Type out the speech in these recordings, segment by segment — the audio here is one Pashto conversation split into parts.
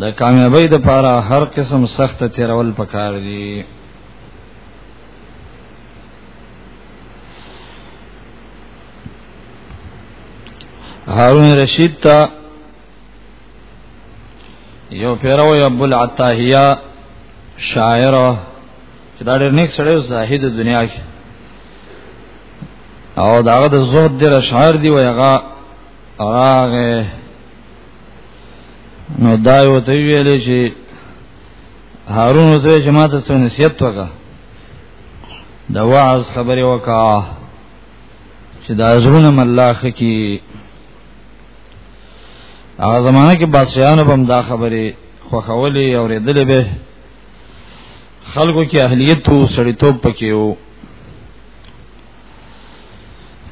د کامیابی د پاره هر قسم سخت تیرول پکار دي هارون رشید تا یو پیرو ابو العطاهیه شاعر چې دا ډېر نیک سړی زاهد دنیا کې او داغه د زهد ډېر اشعار دی ویغه راغه نو دا یو ته ویلې چې هارون ته چې ماته څه نصیحت وکا دا واعظ خبره وکا چې دا زړونه ملاخ کی هغه زمانہ کې باسیانو بم دا خبره خوخولې او ردلې به خلکو کې اهلیت او سړیتوب پکې وو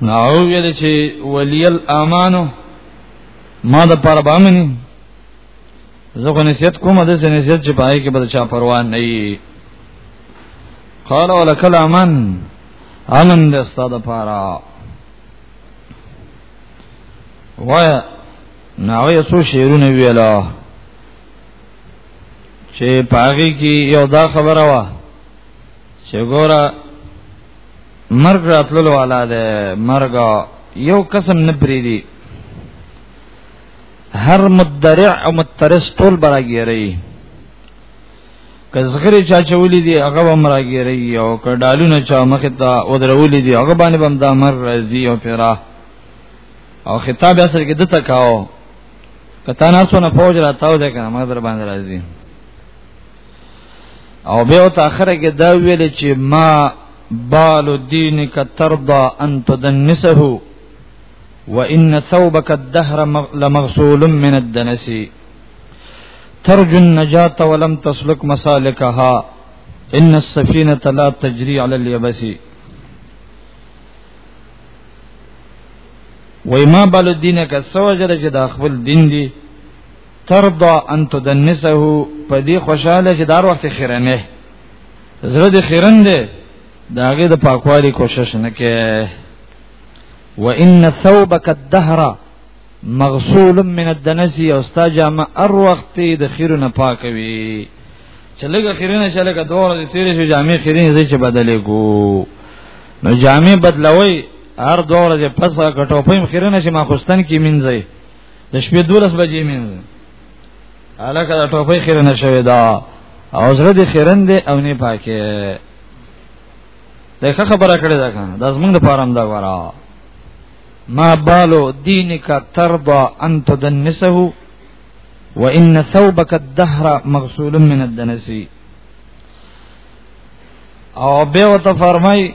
نو ویل چې ولی الامانو ما د پاره بامني زه غو نسیت کوم د سې نسیت چې پای کې بل چا پروا نه وي قال ولک الامن امن د استاد پاره وای نو یې څو شعرونه ویلا چې پاغي کې یو دا خبره وا چې ګوره مرګ راتللو والا ده مرګ یو قسم نه پریدي هر مدرع او مترس ټول براګیری کزغری چا چولی دی هغه هم راګیری او کډالونه چا مخ ته ودرولی دی هغه باندې بم دا مر راځي او پیرا او خطاب اصل کې دته کاو کته نه څونه فوج راتاو ده کنه ما در باندې راځي او به او تاخره کې دا ویل چې ما بال دينك ترضى أن تدنسه وإن ثوبك الدهر لمغسول من الدنس ترجو النجاة ولم تسلك مسالكها إن السفينة لا تجري على اليبس وما بال دينك سوجر جدا خبل دين دي ترضا ان تدنسه په دې خوشاله چې دار وخت خیرنه زړه دې خیرن دی داغه د پاکوالي کوشش نه کې وان ثوبك الدهر مغسول من الدنس او ستا جامه ار وخت د خیرونه پاکوي چې لګه خیرنه چې لګه دوه ورځې تیرې شي جامې خیرنه زې چې بدلې کو نو جامې بدلوي هر دوه ورځې پس کټو په خیرنه چې ما خوستن کې منځي د شپې دولس بجې مې الکه دا ټوپۍ خیره نشوي دا او زړه دې خیرن دې او نه پاکه دا خبره کړې ده کنه دا زمونږ د پاره هم دا غواړه ما بالو دینک ترضى ان تدنسه وان ثوبك الدهر مغسول من الدنس او به وت فرمای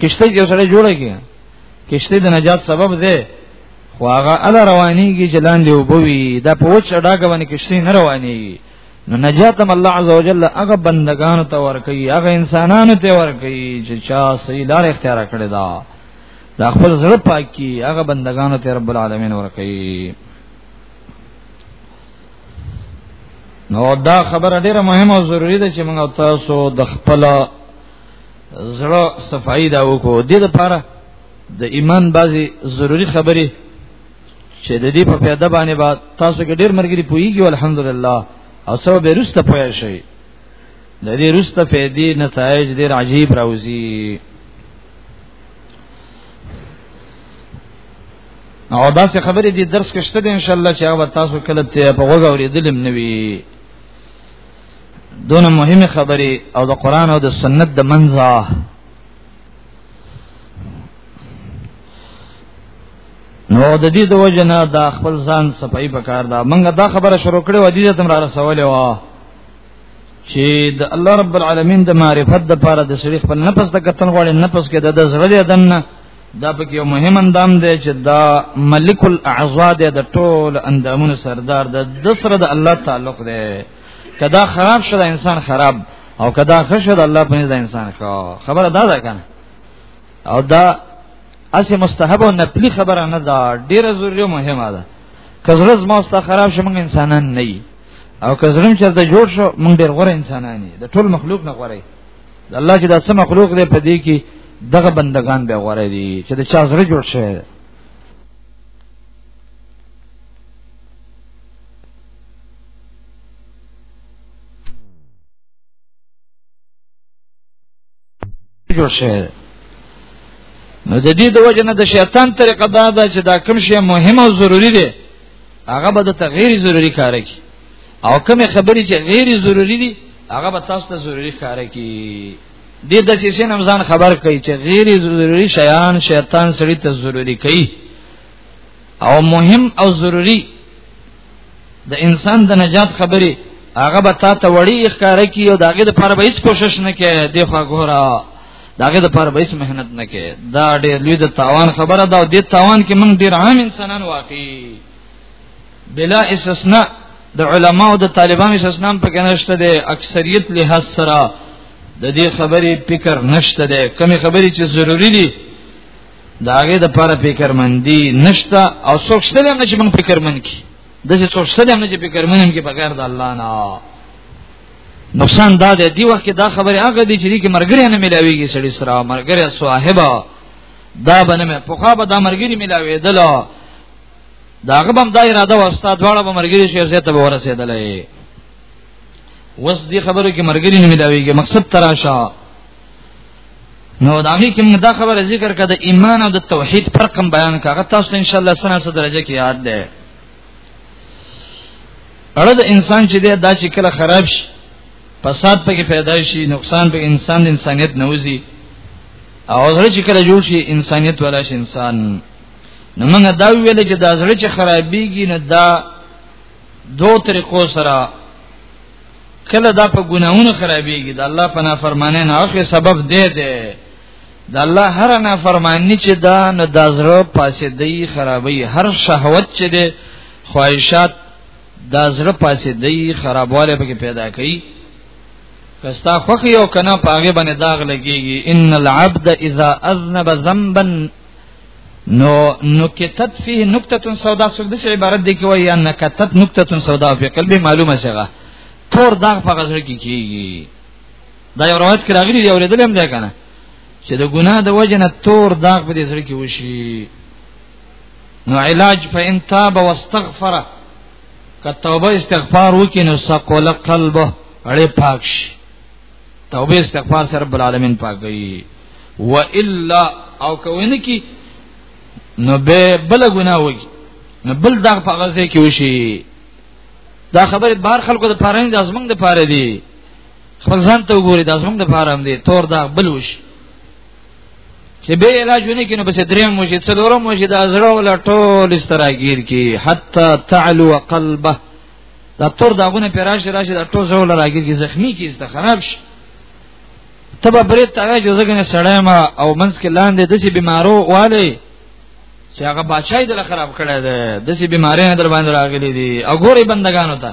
کشته کې سره جوړه کې کشته د نجات سبب ده خو هغه ال روانيږي چې لاندې وبوي دا په وچ ډاګه باندې کشته نه روانيږي نو نجات هم الله عزوجل هغه بندگانو ته ورکي هغه انسانانو ته ورکي چې چا صحیح لار اختیار کړی دا دا خپل زړه پاکي هغه بندگانو ته رب العالمین ورکي نو دا خبره ډیره مهمه او ضروری ده چې موږ تاسو د خپل زړه صفائی دا وکړو د دې لپاره د ایمان بازي ضروری خبره چې د دې په پیاده باندې با تاسو کې ډېر مرګري پويږي الحمدلله او سبا به رسته پوي شي د دې رسته فائدې نتایج ډېر عجیب راوځي او دا څه خبرې دي درس کې شته ان شاء الله چې هغه تاسو کله ته په غوږ اورېدلم نوي دون مهمه خبره او د قران او د سنت د منځه نو د دې د وجنه دا خپل ځان صفائی پکار دا منګه دا خبره شروع کړې و دې ته تم را رسولې و چې د الله رب العالمین د معرفت د پاره د سړي خپل نفس د کتن غوړي نفس کې د زړه دې دنه دا پکې یو مهم اندام دی چې دا ملک الاعضاء دی د ټول اندامونو سردار د دسره د الله تعلق دی کدا خراب شوه د انسان خراب او کدا ښه شوه د الله په نزد انسان ښه خبره دا ده کنه او دا اسی مستحب او نپلی خبره نه ده ډیره ضروری او مهمه ده کزرز ما است خراب شوه موږ انسانان نه او کزرم چې د جوړ شو موږ ډیر غوره انسانان دي د ټول مخلوق نه غوره الله چې دا سم مخلوق دی په دې کې دغه بندگان به غوړې دي چې د چا زړه جوړ شوی جوړ شوی نو د دې د وجه نه د شیطان طریقه دا ده چې دا کوم شی مهم او ضروری دی هغه به د تغیر ضروری کار کوي او کومه خبرې چې غیر ضروری دي هغه به تاسو ته ضروری ښکاره کی دې د سیسې نم ځان خبر کړي چې غیر ضروری شیان شیطان سړی ته ضروری کوي او مهم او ضروری د انسان د نجات خبرې هغه به تا ته وړي ښکاره کی او داګه د پر به هیڅ کوشش نه کوي د خوا ګورا داګه د پر به هیڅ مهنت نه کوي دا ډېر لوی د تاوان خبره ده او د تاوان کې موږ ډېر عام انسانان واقعي بلا استثناء د علماو د طالبانو استثناء په کې نشته دی اکثریت له سره د دې خبرې فکر نشته دی کمی خبرې چې ضروری دي دا هغه د پاره فکر مندي نشته او څوک شته نه چې موږ فکر مند کی د څه څوک شته نه چې فکر مند کی بغیر د الله نه نقصان دا دی دی وخت دا خبره هغه دي چې کې مرګري نه ملاويږي سړي سره مرګري صاحب دا بنه په خو به دا مرګري ملاوي دلا دا هغه بم دا اراده واستا دواړه به مرګري شي زه ته به ورسېدلې وس دې خبرو کې مرګري نه ملاويږي مقصد تراشه نو دا هغه کې دا خبره ذکر کړه د ایمان او د توحید فرق هم بیان کړه تاسو ان شاء الله سنا سره درجه کې یاد ده اړه د انسان چې دا چې کله خراب شي فساد پکې پیدا شي نقصان به انسان د انسانيت نوځي او زړه چې کله جوړ شي انسانيت ولا شي انسان نو موږ دا ویل چې دا زړه چې خرابېږي نه دا دوه طریقو سره کله دا په ګناهونو خرابېږي دا الله په نافرمانه نه اخر سبب دی دی دا الله هر نافرمانی چې دا نه دا زړه پاسې دی خرابې هر شهوت چې دی خواهشات دا زړه پاسې دی خرابواله پکې پیدا کوي کستا خوخ یو کنه پاغه باندې داغ لګيږي ان العبد اذا اذنب ذنبا نو نکتت فيه نکته سودا څوک د شی عبارت دی کې وایي یا نکتت نکته سودا په قلب معلومه شغه تور داغ په غزر کې کیږي دا یو روایت کې راغلی دی اورېدل هم دی کنه چې د ګناه د وجه نه تور داغ په دې سره کې وشي نو علاج فإن تاب واستغفر که توبه استغفار وکړي نو سقول قلبه اړې پاک شي توبه استغفار سره رب العالمین پاکي و الا او کوینه کی نو به بل ګناه وږي نو بل دا په غزه کې وشي دا خبره بهر خلکو د پاره نه د ازمن د پاره دی خپل ځان ته وګوري د ازمن د پاره هم دی تور دا بل وشي چې به علاج ونه کینو بس دریم مو شي څلورم مو شي د ازړو لټول استراګیر کی حتا تعلو قلبه دا تور داغونه پر راشي راشي دا ټول زول راګرږي زخمی کیږي ته خراب شي تبه برید ته چې زګنه سړی ما او منس کې لاندې دسی بیمارو والي چې هغه بچای دل خراب کړی دی دسی بیماری نه در باندې راغلي دي او ګوري بندگانو ته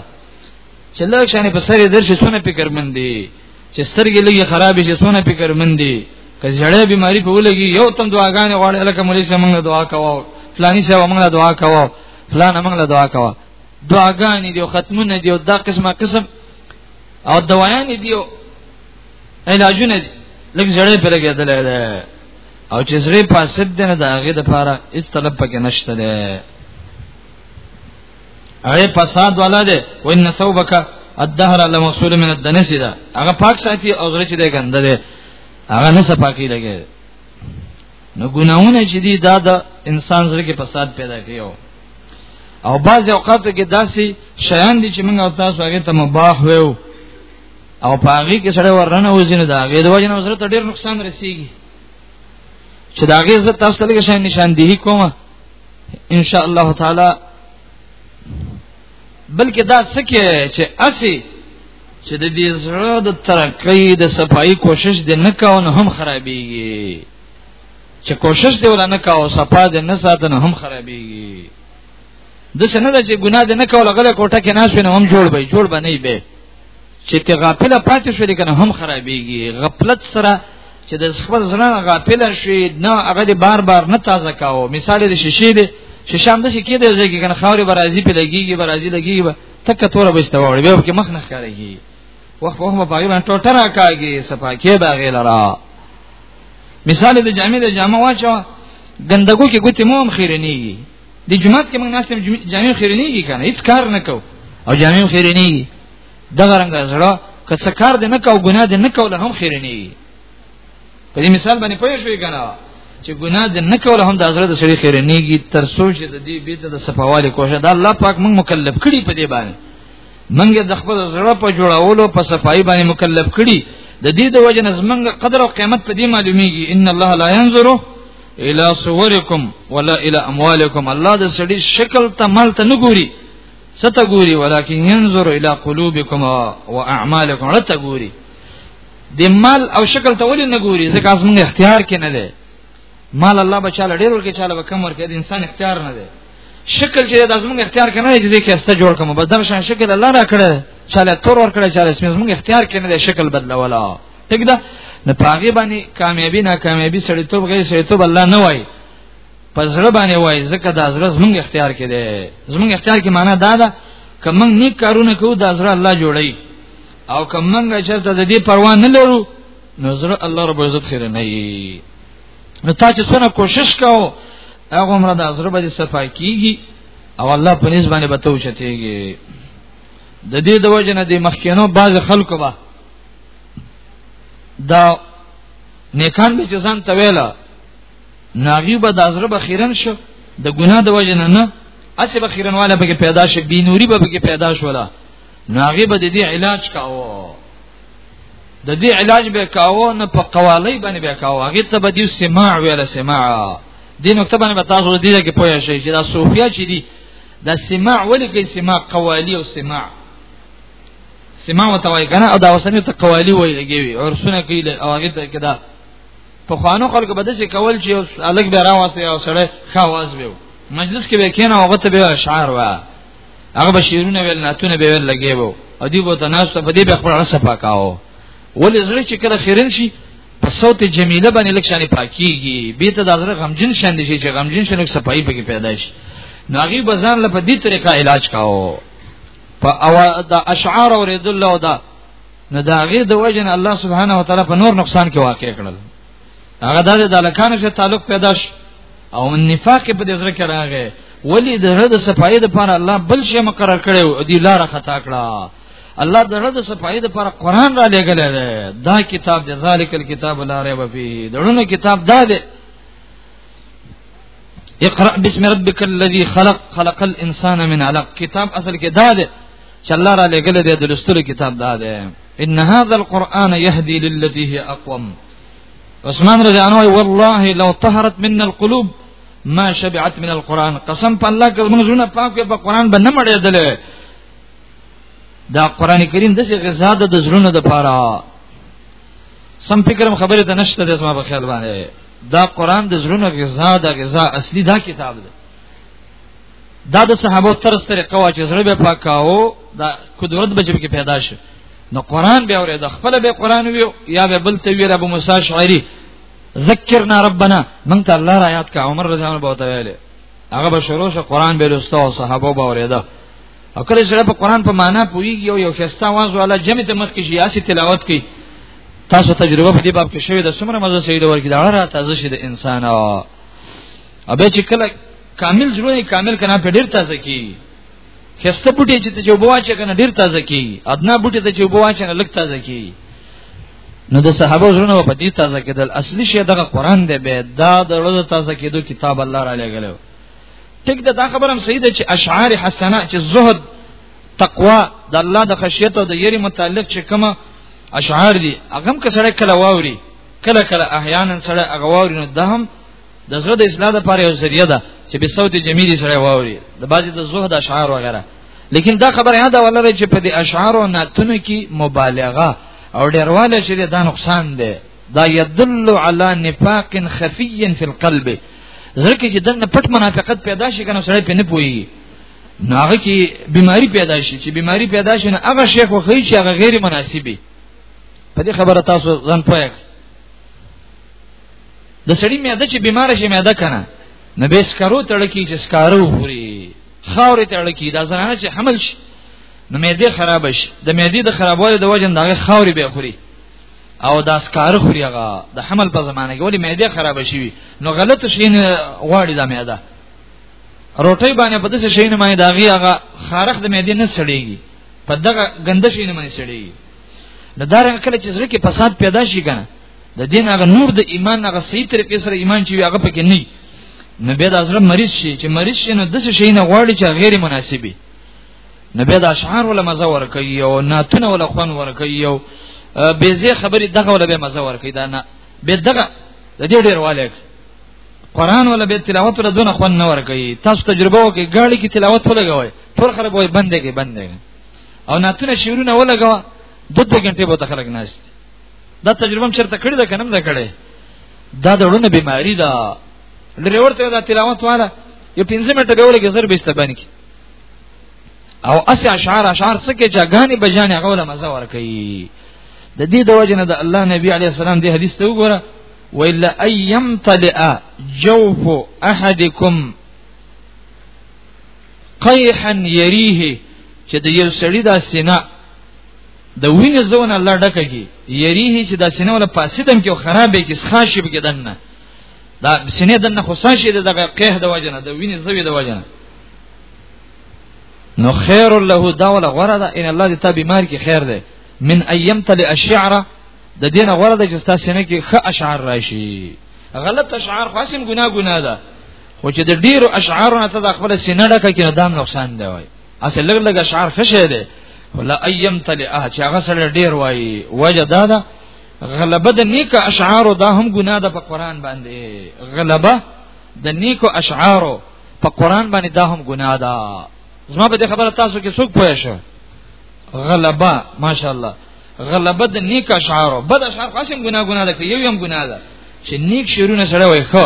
چې لږ شانې په سری درشي سونه فکر مندي چې سترګې لږه خراب شي سونه فکر مندي که زړه بیماری په ولګي یو تم دعاګانې غواړي الکه مولوی سره موږ دعا کوو فلانی سره موږ دعا کوو فلان موږ دعا کوو دعاګانې دی او ختمونه دی او دا قسمه قسم او دوايانې دی او علاجونه دی لږ زړې پر کېدل ده او چې زړې پاسد دی نه دا هغه د پاره اس طلب پکې نشته ده هغه فساد والا ده وان ثوبک الدهر لمغسول من الدنس ده هغه پاک ساتي او زړه چې ده ګنده ده هغه نه صفاقي لګي نو ګناونه چې دي دا د انسان زړه کې فساد پیدا کوي او بعض اوقاتو کې داسې شیان دي چې موږ او تاسو هغه ته مباح وو او په هغه کې سره ورنه وځینو دا هغه د وجه نه سره ډېر نقصان رسیږي چې دا هغه زه تاسو ته شان نشاندهي کوم ان شاء الله تعالی بلکې دا څه کې چې اسی چې د دې زړه د ترقۍ د صفائی کوشش دې نه کاون هم خرابېږي چې کوشش دی ولنه کاو صفا دې نه ساتنه هم خرابېږي د څنګه د چې ګناه دې نه کول غل کوټه کې ناس نه هم جوړ به جوړ به نه به چې ته غافل پاتې شې کنه هم خرابېږي غفلت سره چې د خپل ځنه غافل شي نه هغه دې بار بار نه تازه کاو مثال دې شیشې دې شیشام د شي کې دې ځکه کنه خاورې برازي په لګيږي برازي لګيږي تک توره بشته وړي به کې مخ نه ښکارېږي وخت په وخت پای باندې ټوټه راکاږي صفاکه دا غیلرا مثال د جامع د جامع واچو ګندګو کې ګوتې مو هم خیرنیږي د جمعات کې موږ ناسم جامع خیرنیږي کنه هیڅ کار نه کو او جامع خیرنیږي دغه رنګ زړه که څه کار دې نه کو ګناه دې نه کو له هم خیرنیږي په دې مثال باندې پوه شوې کنه چې ګناه دې نه کو له هم د زړه د سړي خیرنیږي تر سوچ د دې بیت د صفاواله کوشه دا الله پاک موږ مکلف کړی په دې باندې منګه د خپل زړه په جوړولو په صفائی باندې مکلف کړي د دې د وجه نظمنګ قدر او قیمت په دې معلومیږي ان الله لا ينظر الى صورکم ولا الى اموالکم الله د سړي شکل ته مال ته نه ګوري ستا ګوري ولکن ينظر الى قلوبکم واعمالکم رته ګوري د مال او شکل ته ولې نه ګوري ځکه اسمنګ اختیار کې نه ده مال الله بچاله ډیر ورکه چاله به کم ورکه د انسان اختیار نه دی شکل چې د زمونږ اختیار کنه چې دې کې استه جوړ کوم بس دغه شان شکل الله را کړی چاله تور ور کړی چاله اسمه زمونږ اختیار کې نه دی شکل بدلولا ټیک ده نه پاګې باندې کامیابی ناکامیابی سړی توب غیر سړی توب الله نه وای پزړه باندې وای زکه د ازره زمونږ اختیار کې دی زمونږ اختیار کې معنی دا ده که موږ نیک کارونه کوو د ازره الله جوړی او که موږ چرته د دې پروا نه لرو نظر الله رب عزت خیر نه یي نو تا چې څنګه کوشش کاو هغه عمر د ازره به صفا کیږي او الله په نس باندې به توشتيږي د دې د وجه نه د مخکینو بعض خلکو به دا نیکان به جزان تویلا ناغي به د ازره به خیرن شو د ګناه د وجه نه نه اسی به خیرنواله به پیدا شي بی نوری به به پیدا شولا نو هغه به د دې علاج کاوه د دې علاج به کاوه نه په قوالی باندې به کاوه هغه ته به دې سماع ویل سماع دې نقطه باندې به تاسو دې کې پوه شئ چې دا صوفیا چې دي دا سماع ولې کې سماع قوالی او سماع سماع وتوای کنه او دا وسنه ته قوالی وایي لګي عرسونه کوي او هغه ته کدا په خوانو خلکو به داسې کول چې الګ به راواسي او سره خواز به مجلس کې به کېنه هغه ته به اشعار وایي هغه بشیرونه ویل ناتونه به ویل لګي وو او دی بو تناسب په دې به خپل رس پاکاو ولې زړه چې کله خیرن شي په صوت جمیله باندې لکشانې پاکيږي به ته د زړه غمجن شان دي چې غمجن شنو صفائی پکې پیدا شي ناغي بزان له په دې طریقه علاج کاو په او د اشعار اوریدل او دا نه داغه د وجن الله سبحانه و تعالی په نور نقصان کې واقع کړل هغه د دالکانو سره تعلق پیدا شي او نفاق په دې سره کې راغی ولی د رد صفای د پر الله بل شی مقرر کړي او دی لار خطا کړه الله د رد صفای د پر قران را لګل دا کتاب د ذالک الكتاب لا ریب فيه دړنه کتاب دا دی اقرا بسم ربک الذی خلق خلق الانسان من علق کتاب اصل کې دا دی چې الله را لګل دی د لستر کتاب دا دی ان هذا القران يهدي للتي هي اقوم عثمان رضی الله عنه والله لو طهرت منا القلوب ما شبعت من القران قسم په الله که موږ زونه پاک په قران باندې مړېدل دا قران کریم د څه غزا د زړونو د پاره سم فکرم خبره ته نشته د اسما په خیال باندې دا قران د زړونو غذا د غذا اصلي دا کتاب دی دا د صحابه تر سره قوا چې زړه به پاکاو دا قدرت به چې پیدا شي نو قران به اورید خپل به قران ویو یا به بل تویل ابو موسی شعری ذکرنا ربنا من ته الله را یاد کا عمر رضی الله عنه بوته ویل هغه به شروع شو قران به لسته او صحابه به اورید او کله چې په قران په معنا پویږي یو یو شستا واز والا جمع ته مخ کې شي اسی تلاوت کوي تاسو تجربه په دې باب کې شوې د سمره مزه سید ورګی دا راته ځشي د انسان او به چې کله کامل زړه کامل کنا په ډیر تازه کی خسته بوټي چې ته جوبوا چې کنه ډیر تازه کی ادنا بوټي ته جوبوا چې نه لګ تازه کی نو د صحابه زړه په دې تازه کېدل اصلي شی دغه قران دی به دا د ورځ تازه کېدو کتاب الله را لګلو ټیک دا خبره هم صحیح ده چې اشعار حسنه چې زهد تقوا د الله د خشیت او د یری متعلق چې کومه اشعار دي هغه هم کسره کله واوري کله کله احیانا سره هغه واوري نو ده هم د زړه د اصلاح لپاره یو ذریعہ ده چې به صوت جمیل سره واوري د بعضی د زهد اشعار وغیرہ لیکن دا خبره یاد ولرئ چې په دې اشعار او ناتونو کې مبالغه او ډیرواله چې دا نقصان دی دا یدل علی نفاق خفی فی القلب ځکه چې دنه پټ منافقت پیدا شي کنه سره په نه پوي ناغه کې بیماری پیدا شي چې بیماری پیدا شي نه هغه شیخ وخی چې هغه غیر مناسبي په دې خبره تاسو ځان پوهه د سړی معده چې بیمار شي معده کنه نه به سکرو تړکی چې سکارو پوری خاورې تړکی دا زنانه چې حمل شي نو معده خراب شي د معده د خرابوالي د وجه نه خاورې به خوري او دا سکار خوري هغه د حمل په زمانه کې ولی معده خراب شي نو غلط شي نه غواړي دا معده روټي باندې په دې شي نه باندې دا غي هغه خارخ د معده نه سړيږي په دغه ګنده شي نه باندې سړيږي د دارنګ کله چې زړه کې فساد پیدا شي کنه د دین هغه نور د ایمان هغه صحیح طریقې سره ایمان چې هغه پکې نه نو به د ازره مریض شي چې مریض شي نو د څه شي نه غواړي چې غیر مناسبي نو به د اشعار ولا مزه ور کوي او ناتونه ولا خوان ور کوي او به زه خبرې دغه ولا به مزه ور کوي دا نه به دغه د دې ډیر والک قران ولا به تلاوت ولا دونه خوان نه ور کوي تاسو تجربه وکړئ ګاړي کې تلاوت ولګوي ټول خلک وای بندې کې بندې او ناتونه شعرونه ولګوا دوه غنټه به خلک ناشته دا تجربه هم چرته کړی دا کنم نه کړی دا د ړونه بیماری ده لري ورته دا تلاوت والا یو 15 منټه به ولګي زر بیسته باندې او اس اشعار اشعار څه کې چې غاني بجانې هغه ولا مزه ور کوي د دې د وجنه د الله نبی علی السلام دی حدیث ته وګوره وإلا أن يمتلئ جوف أحدكم قيحا يريه چې د یو سړي دا سینه د وینې زونه الله ډکه کی یریه چې دا سینه ولا پاسیدم کې خرابې کې خاصې به کېدنه دا سینې دنه خو ساشې دغه قه د وجنه د وینې زوی د وجنه نو خیر له دا ولا غره ده ان الله دې ته بیمار کې خیر ده من ايام تل الشعره د دینه غره ده چې تاسو نه کې خ اشعار راشي غلط اشعار خاصم ګناه ګناه ده خو چې د ډیرو اشعارو نه ته د خپل سینه ډکه کې دام نقصان دی وای اصل لګ لګ اشعار خشه دي ولا ايم تلئه چې هغه سره ډیر وای وجه دا ده غلبه د نیک اشعار دا هم ګناه ده په قران باندې غلبه د نیکو اشعارو په قران باندې دا هم ګناه ده زما په دې خبره تاسو کې څوک پوه شو غلبه ماشاءالله غلبه د نیک اشعارو بد اشعار قسم ګناه ګناه ده یو یم ګناه ده چې نیک شعرونه سره وای خو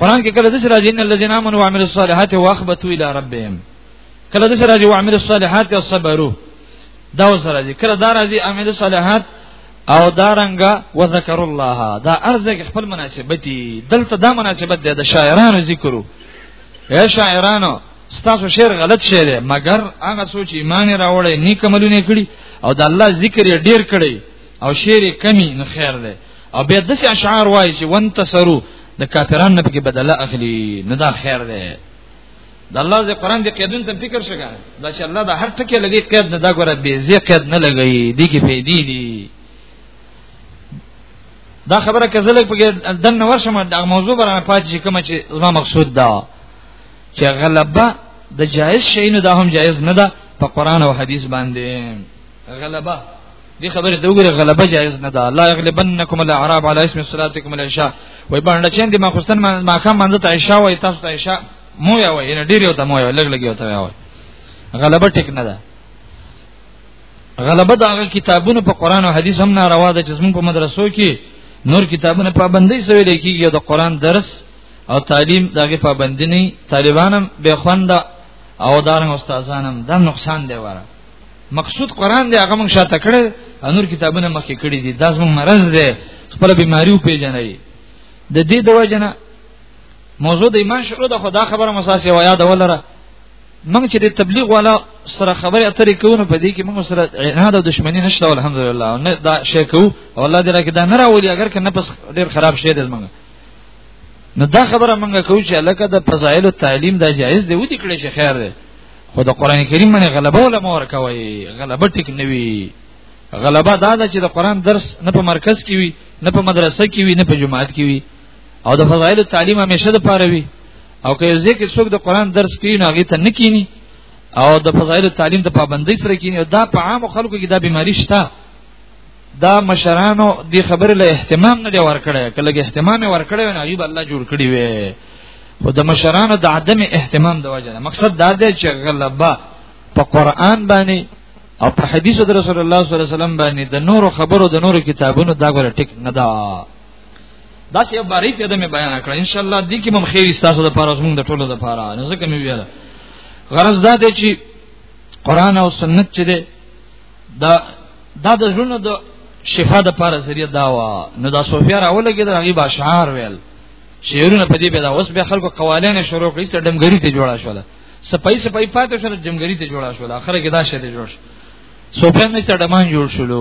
قران کې کله د سره جن الذين امنوا وعملوا الصالحات واخبتوا الى ربهم کله د سره جو عمل الصالحات او صبرو دا سره دي کله دا راځي عمل الصالحات او دارنګا وذكر الله دا ارزګ خپل مناسبتي دلته دا مناسبت ده د شاعرانو ذکرو اے شاعرانو ستاسو شعر غلط شعر دی مګر هغه سوچ ایمان راوړی نیک عملونه کړی او د الله ذکر یې ډیر کړی او شعر کمی نه خیر دی او بیا د اشعار وایي چې وانتصرو د کافرانو نه پکې بدله اخلي نه دا خیر دی د الله د قران د قیدون ته فکر شګه دا چې الله د هر ټکی لګي قید نه دا ګوره به زی قید نه لګي دي کې پیدي دي دا خبره کزلک په دنه ورشم د موضوع برانه پات چې کوم چې زما مقصود دا چې غلبه د جایز شي نه دا هم جایز نه ده په قران او حدیث باندې غلبه دې خبره د وګړي غلبه جایز نه ده لا یغلبنکم الاعراب علی اسم صلاتکم العشاء وای باندې چې دې ما خصن ما خام منځ ته عشاء وای تاسو ته عشاء مو یا وای نه ډیر یو ته مو یا لګ لګ یو ته وای غلبه ټیک نه ده غلبه دا هغه کتابونه په قران او حدیث هم ناروا ده چې زموږ په مدرسو کې نور کتابونه پابندۍ سوي لیکي یو د قران درس او تعلیم دغه پابندنی طالبانم به خوند او دارن استادانم د نقصان دی وره مقصود قران دی هغه موږ شاته کړی انور کتابونه مخکې کړی دي دا زموږ مرز دی خپل بیماری پیژنې د دې د وجنه موضوع د ایمان شروع د خدا خبره مساسه و یاد ولره موږ چې د تبلیغ والا سره خبره اترې کوو په دې کې موږ سره نه د دښمنی نشته الحمدلله نه دا شی کوو او الله دې راکې دا نه راولي اگر کنه پس ډیر خراب شی دی موږ نو دا خبره موږ کوو چې الکه د فضایل تعلیم دا جایز دی و دې کړی شي خیر دی خو د قران کریم باندې غلبه ولا مور کوي غلبه ټیک نوي غلبه دا ده چې د قران درس نه په مرکز کې وي نه په مدرسه کې وي نه په جماعت کې وي او د فضایل تعلیم همیشه د پاره وي او که ځکه څوک د قران درس کوي نو هغه ته نه کینی او د فضایل تعلیم د پابندۍ سره کینی او دا په عام خلکو کې دا بیماری شته دا مشرانو دی خبره له اهتمام نه دی ورکړی کله کې اهتمام ورکړی نه ایوب الله جوړ کړی وي خو د مشرانو د عدم اهتمام د وجه مقصد دا دی چې غلبه په قران باندې او په حدیث د رسول الله صلی الله علیه وسلم باندې د نورو خبرو د نورو کتابونو دا غره ټیک نه دا دا چې بری په دمه بیان کړ ان شاء الله دې کې مم خیر تاسو د پاره زموږ د ټولو د پاره نه ځکه مې ویل غرض دا دی چې قران او سنت چې دا دا د ژوند د شفا د پاره ذریعہ دا وا نو دا صوفیا راولګي دا غي باشعار ویل شعرونه په دې پیدا اوس به خلکو قوالین شروع کړي چې دمګری ته جوړا شول سپای سپای پاتې شول جمګری ته جوړا شول اخر کې دا شې ته جوړ صوفیا مې ته دمان جوړ شول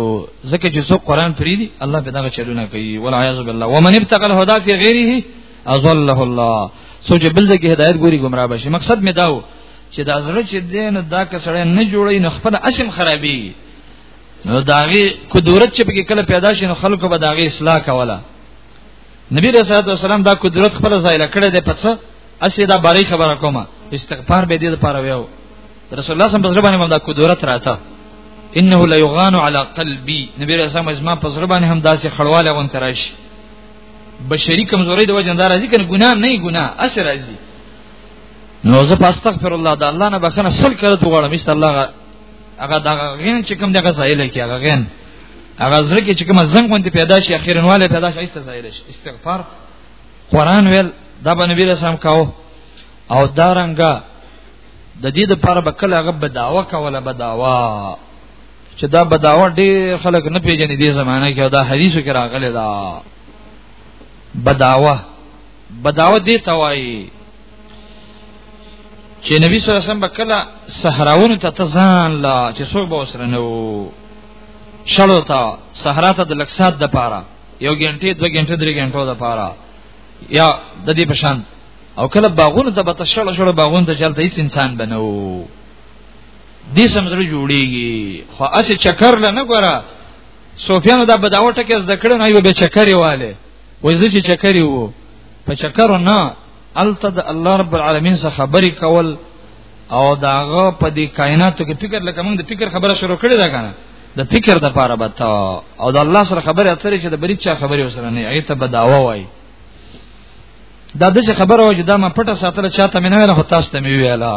ځکه چې څو قران پری دي الله به دا چلونه کوي والعیاذ بالله ومن ابتغى الهدى في غيره اضله الله سوچ بل ځای کې هدایت ګوري گمراه بشي مقصد مې داو چې دا زړه چې دین دا کسړې نه جوړي نو خپل اسم خرابي نو داغي قدرت چې په کله پیدا شي نو خلکو به داغي اصلاح کوله نبی رسول الله سلام دا قدرت خپل ځای لکړه دې پڅ اسی دا بری خبره کومه استغفار به دې لپاره ویو رسول الله صلی الله علیه وسلم باندې دا قدرت راته انه لا یغان علی قلبی نبی رسول الله زما په زړه باندې هم داسې خړواله غون تراشي بشری کمزوري د وجه اندار راځي کنه ګناه نه ګناه اثر راځي نو زه پاستغفر الله د الله نه بخنه سل کړه ته غواړم است الله هغه دا غین چې کوم دغه ځای لکه هغه غین هغه زړه کې چې کوم زنګ باندې پیدا شي اخیرنواله پیدا شي است ځای لش استغفار قران ویل دا باندې ویل سم کاو او دارنګا د دې د پاره بکله هغه بداوا کوله بداوا چې دا بداوا ډېر خلک نه پیژني دې زمانه کې دا حدیثو کې راغلي دا بداوا بداوت دی توای چې نبی صلی الله علیه وسلم کله صحراونو ته تزان لا چې څوک به وسره نو شړو ته صحرا ته د لکسات د پاره یو غنټه دو غنټه درې غنټو د پاره یا د دې پشان او کله باغونو ته به تشړو شړو باغونو ته چلته هیڅ انسان بنو دې سمزره جوړیږي خو اسه چکر لنه ګوره سفیان دا بداوټه کې زده کړنه یو به چکرې والے وای زه چې چکرې وو په چکرو نه الته د الله رب العالمین سره خبرې کول او داغه په دې کائناتو کې فکر لکه موږ د فکر خبره شروع کړې ده کنه د فکر د پاره بتا او د الله سره خبره اترې چې د بری چا خبره وسره نه ایت ته بداوا وای دا د څه خبره وجه دا ما پټه ساتله چاته مې نه ویله خو تاسو ته مې ویله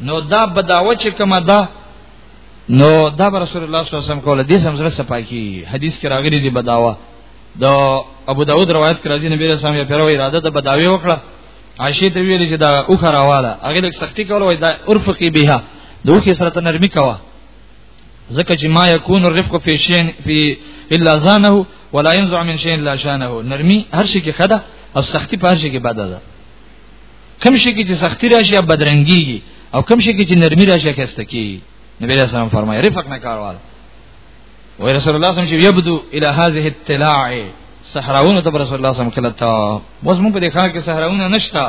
نو دا بداوه چې کومه ده نو دا رسول الله صلی الله علیه وسلم کوله دې سم زړه صفاکی حدیث کې راغلي دی بداوه د ابو داود روایت کړی دی نبی رسول الله پیرو اراده د بداوی وکړه عائشه ته ویل چې دا او خراواله هغه د سختی کول وای دا ارفقی بها دوه کې سره نرمي کوا ځکه چې ما یکون الرفق فی شین فی الا زانه ولا ينزع من شین الا شانه نرمي هر شي کې خده او سختی په هر شي کې بده ده کوم شي کې چې سختی راشي یا بدرنګيږي او کوم شي کې چې نرمي راشي کېسته کی نبی رسول الله فرمایي رفق نه کاروال و رسول الله صلی الله علیه وسلم یبدو الی هذه التلاع صحراونه ته رسول الله صلی الله علیه وسلم کله تا بس مونږ په دې خان کې صحراونه نشتا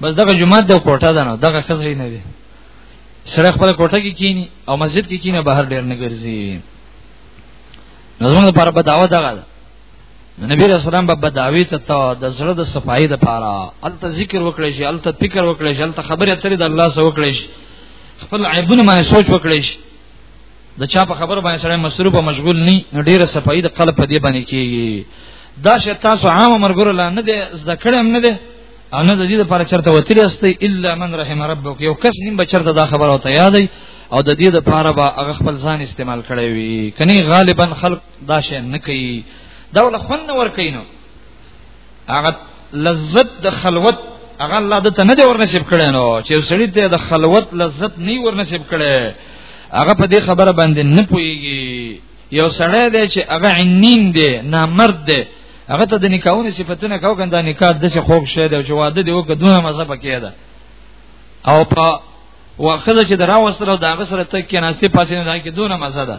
بس دغه جمعه د کوټه ده نه دغه خزري نه دي سره خپل کوټه کې کینی او مسجد کې کینی بهر ډیر نه ګرځي نظم لپاره په دعوه دغه نو نبی رسول الله په بداوی ته ته د زړه د صفای د پاره الته ذکر وکړی شي الته فکر وکړی شي الته خبره اترې د الله سره وکړی شي خپل عیبونه باندې سوچ وکړی شي د چا په خبره باندې سره مصروف او مشغول ني نو ډیره صفای د قلب په دې باندې کیږي دا شی تاسو عام مرګور لا نه دي زده کړې هم نه دي او نه د دې لپاره چرته وتلی استي الا من رحم ربک یو کس نیم بچرته دا خبره او ته یادې او د دې لپاره به هغه خپل ځان استعمال کړی وي کني غالبا خلق دا شي نه کوي دا ول خون ور کوي نو هغه لذت د خلوت هغه الله د ته نه دی ورنصیب کړي نو چې سړی ته د خلوت لذت نه ورنصیب کړي هغه په دې خبره باندې نه پويږي یو سړی دی چې هغه عنین دی نامرد دی هغه ته د نکاحونو صفاتونه کاو کنده نکاح د څه خوښ شه دی چې واده دی وکړه دونه مزه پکې ده او په واخذ چې دراوسره دا غسر ته کې ناشته پاسې نه ده کې دونه مزه ده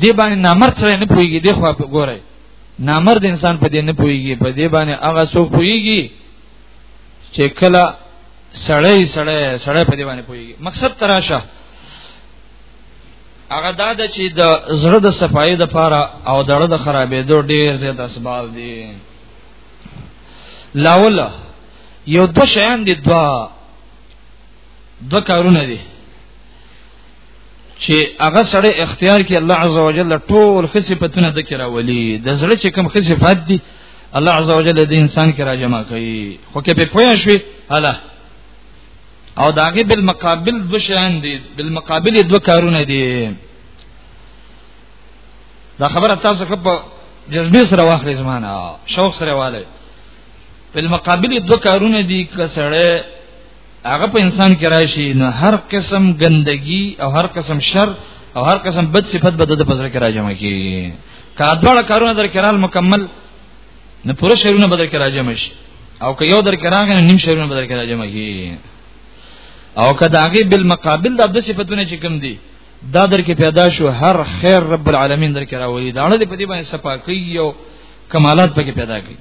دی باندې نامرد سره نه پويږي دی خو په ګوره نامرد انسان په دې نه پويږي په دې باندې هغه څوک پويږي چې کله سړی سړی سړی په دې باندې پويږي مقصد تراشه هغه دا د چې د زړه د صفای د پاره او د زړه د خرابې دوه ډېر زیات اسباب دي لاول یو دو شیان دي دوا دو کارونه دي چې هغه سره اختیار کې الله عزوجل ټول خصيفتونه د کرا ولي د زړه چې کوم خصيفت دي الله عزوجل د انسان کې راجمع کوي خو کې په پوهه شوي الله او داګه بالمقابل دو شان دي بالمقابل دو کارونه دي دا خبره تاسو خپ جذبه سره واخلې زمانہ شوق سره والي بالمقابل دو کارونه دي کسړه هغه په انسان کې راشي نو هر قسم ګندګي او هر قسم شر او هر قسم بد صفت به د پزره کې راجمع کیږي کا دواړه کارونه در کرال مکمل نه پوره شرونه بدر کې راجمع شي او که یو در کراغ نه نیم شرونه بدر کې راجمع کیږي او که داغه بالمقابل د عبد صفاتونه چې کوم دي دا در کې پیدا شو هر خیر رب العالمین در کې راوړي دا نه دې په دې باندې صفاقي او کمالات پکې پیدا کړي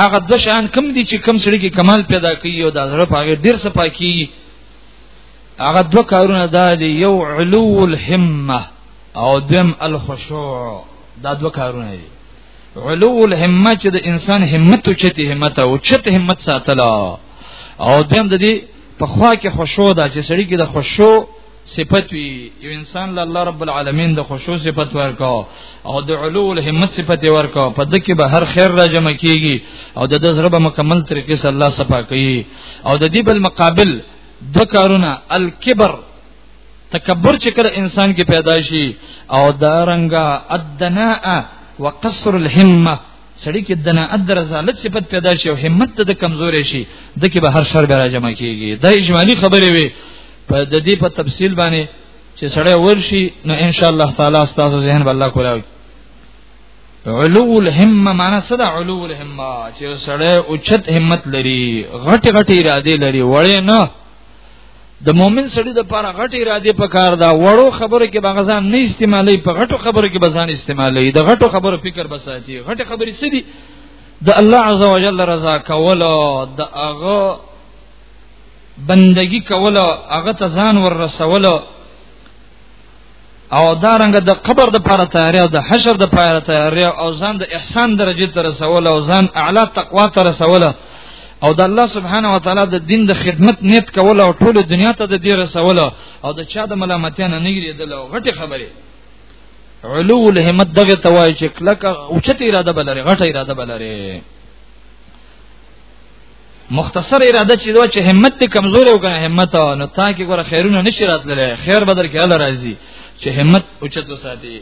هغه د شان کم دي چې کم سړي کې کمال پیدا کوي او د زړه په هغه ډیر صفاکي هغه دوه کارونه دا دي یو علو الهمه او دم الخشوع دا دوه کارونه دي علو الهمه چې د انسان همت او چته همت او چته همت ساتلا او دم د دې په خوا کې خشوع دا چې سړي کې د خشوع صفت وی یو انسان له الله رب العالمین د خشوع صفت ورکا او د علو الهمت صفت ورکا په دکې به هر خیر را جمع کیږي او د دزره به مکمل طریقې سره الله صفا کوي او د دې بل مقابل دو کارونه الکبر تکبر چې کله انسان کې پیدا شي او دارنګا ادناء وقصر الهمه سړی کې دنا ادر رسالت صفت پیدا شي او همت د کمزورې شي د کې به هر شر به را جمع کیږي د اجمالی خبرې وي په د دې په تفصیل باندې چې سړی ورشي نو ان شاء الله تعالی تاسو ذهن بل الله کولاوي علو الهمه معنا څه ده علو الهمه چې سړی اوچت همت لري غټ غټ اراده لري وړې نه د مؤمن سړي د پاره غټ اراده پکار دا وړو خبره کې بغزان نه استعمالي په غټو خبره کې بزان استعمالي د غټو خبره فکر بساتي غټه خبره سدي د الله عزوجل رضا کول د هغه بندگی کوله هغه ته ځان ور رسوله او دا رنګ د قبر د پاره تیاری او د حشر د پاره تیاری او ځان د احسان درجه ته رسول او ځان اعلی تقوا ته رسول او د الله سبحانه و تعالی د دین د خدمت نیت کول او ټول دنیا ته د دې رسول او د چا د ملامتیا نه نه یریدل او غټه خبره علو الهمت دغه توای چې کلک او چته اراده بلره غټه اراده بلره مختصر اراده چې دوی چې همت ته کمزور او کنه همت نو تا کې ګوره خیرونه نشي راتللی خیر بدر کې الله راضي چې همت اوچت وساتي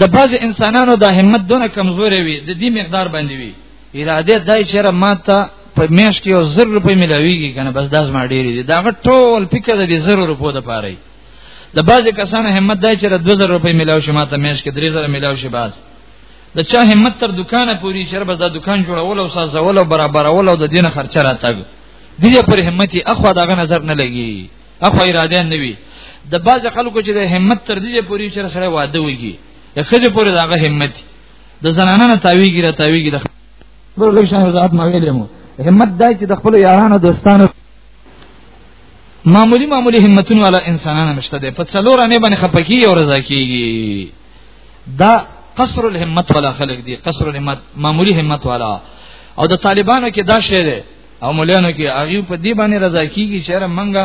د باز انسانانو د همت دونه کمزورې وي د دې مقدار باندې وي اراده دای چې را ماته په میش کې یو زر روپۍ ملاويږي کنه بس داس ما ډېری دي دا ټول فکر د دې زر روپو د پاره د باز کسانو همت دای چې را 2000 روپۍ ملاوي شي ماته میش کې 3000 ملاوي شي باز د چا همت تر دکانه پوری چر بس دا دکان جوړول او سازول او برابرول او د دینه خرچه راتګ دغه پر همت یې اخو دغه نظر نه لګي اخو اراده نه وي د باز خلکو چې د همت تر دې پوری چر سره واده وږي د خځه پوری دغه همت د زنانه نه تاویږي را تاویږي د بل شان وضاحت ما ویلې مو همت دای چې د خپل یارانو دوستانو معمولی معمولی همتونه والا انسانانه مشته ده په څلور نه باندې خپکی او رضا کیږي دا قصر الهمت ولا خلق دي قصر الهمت معمولی همت ولا او د طالبانو کې دا شی دی او مولانو کې هغه په دې باندې رضا کیږي چې را منګه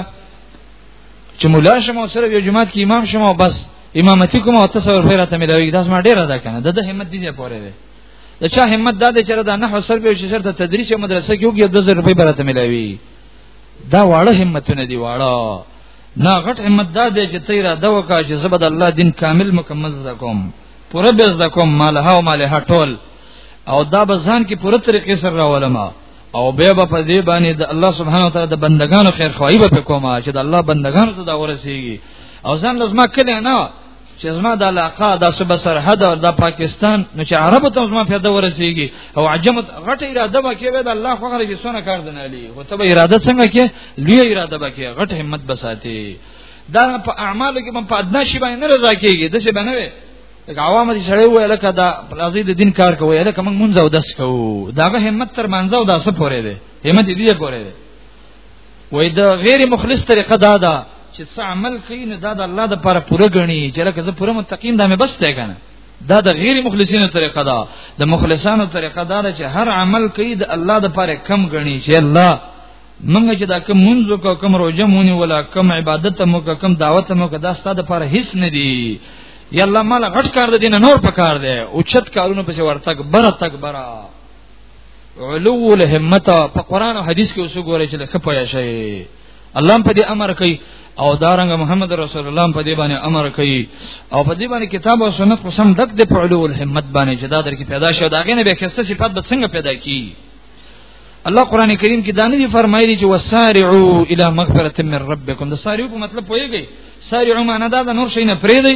چې مولا شمو سره یو جماعت کې امام شمو بس امامتی کوم او تصور پیرا ته ملوي دا سم ډیر ادا کنه د همت دي ځای پورې دی د چا همت دا دی چې دا نحو سر به چې سر ته تدریس مدرسې کې یو 2000 روپۍ برته ملوي دا واړه همتونه دی واړه نا غټ همت دا دی چې ته را دا وکا چې زبد الله دین کامل مکمل زکوم پوره به زکوم مالها او مالها ټول او دا بزان کې پوره طریقې سره راولما او به په دې باندې د الله سبحانه وتعالى د بندگانو خیر خوایي به کومه چې د الله بندگانو ته دا ورسیږي او ځان لازمه کله نه چې زما د علاقه د صوبه سرحد او د پاکستان نو چې عربو ته زما پیدا ورسیږي او عجم غټه اراده وکي به د الله خو غره جسونه کار دنه لي هو ته اراده څنګه کې لوی اراده وکي غټ همت بساتي دا په اعمالو کې په ادنا شی باندې رضا کیږي د څه باندې لکه عوام دي سره وای لکه دا پلازي د دین کار کوي لکه موږ مونږ او داس کوو داغه همت تر منځ او داسه پورې ده همت دې پورې ده وای دا غیر مخلص طریقه دا ده چې څه عمل کوي نو دا د الله د لپاره پوره غني چې لکه زه پوره متقین دا مې بس ته کنه دا د غیر مخلصینو طریقه ده د مخلصانو طریقه دا ده چې هر عمل کوي د الله د لپاره کم غني چې الله منګه چې دا کوم منځ کو کوم روزه مونږ ولا کوم عبادت مو کو کوم دعوت مو کو دا ستاسو لپاره هیڅ نه دی یا الله مال غټ کار دې نه نور پکار دی او چت کارونه پسې ورتګ بره تک بره علو الهمت په قران او حديث کې اوس ګورئ چې لکه پوهه شي الله په دې امر کوي او دارنګ محمد رسول الله په دې باندې امر کوي او په دې باندې کتاب او سنت قسم ډک د پعلو الهمت باندې چې دا در کې پیدا شو دا غنه به خسته صفات به څنګه پیدا کی الله قران کریم کې دانه دی فرمایلی چې وسارعوا الى مغفرة من ربکم دا سارعوا په مطلب پويږي سارعوا معنا دا د نور شي نه پرې دی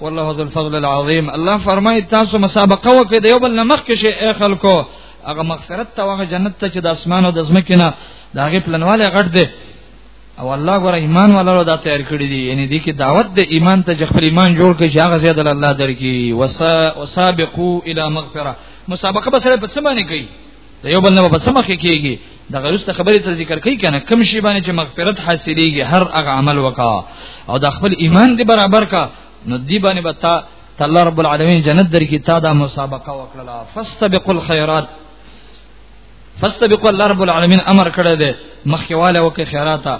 والله ذو الفضل العظیم الله فرمای تاسو مسابقه وکړئ د یو بل نمخ کې شي اے خلکو هغه مغفرت ته هغه جنت ته چې د اسمان او د زمکې نه د هغه پلنواله غټ دی او الله غره ایمان والو دا تیار کړی دی یعنی دې کې دعوت د ایمان ته چې خپل ایمان جوړ کړي چې هغه زیات الله درکې وسابقو الی مغفرہ مسابقه به سره په څه باندې کوي د یو بل نه په سمه کې کیږي د غرسته خبرې ته ذکر کوي کنه کم شی باندې چې مغفرت حاصلېږي هر هغه عمل وکا او د خپل ایمان دی برابر کا نو دی باندې بتا الله رب العالمین جنت درکې تا دا مسابقه وکړه فاستبقوا الخيرات فاستبقوا الله رب العالمین امر کړی دی مخکواله وکي خیراته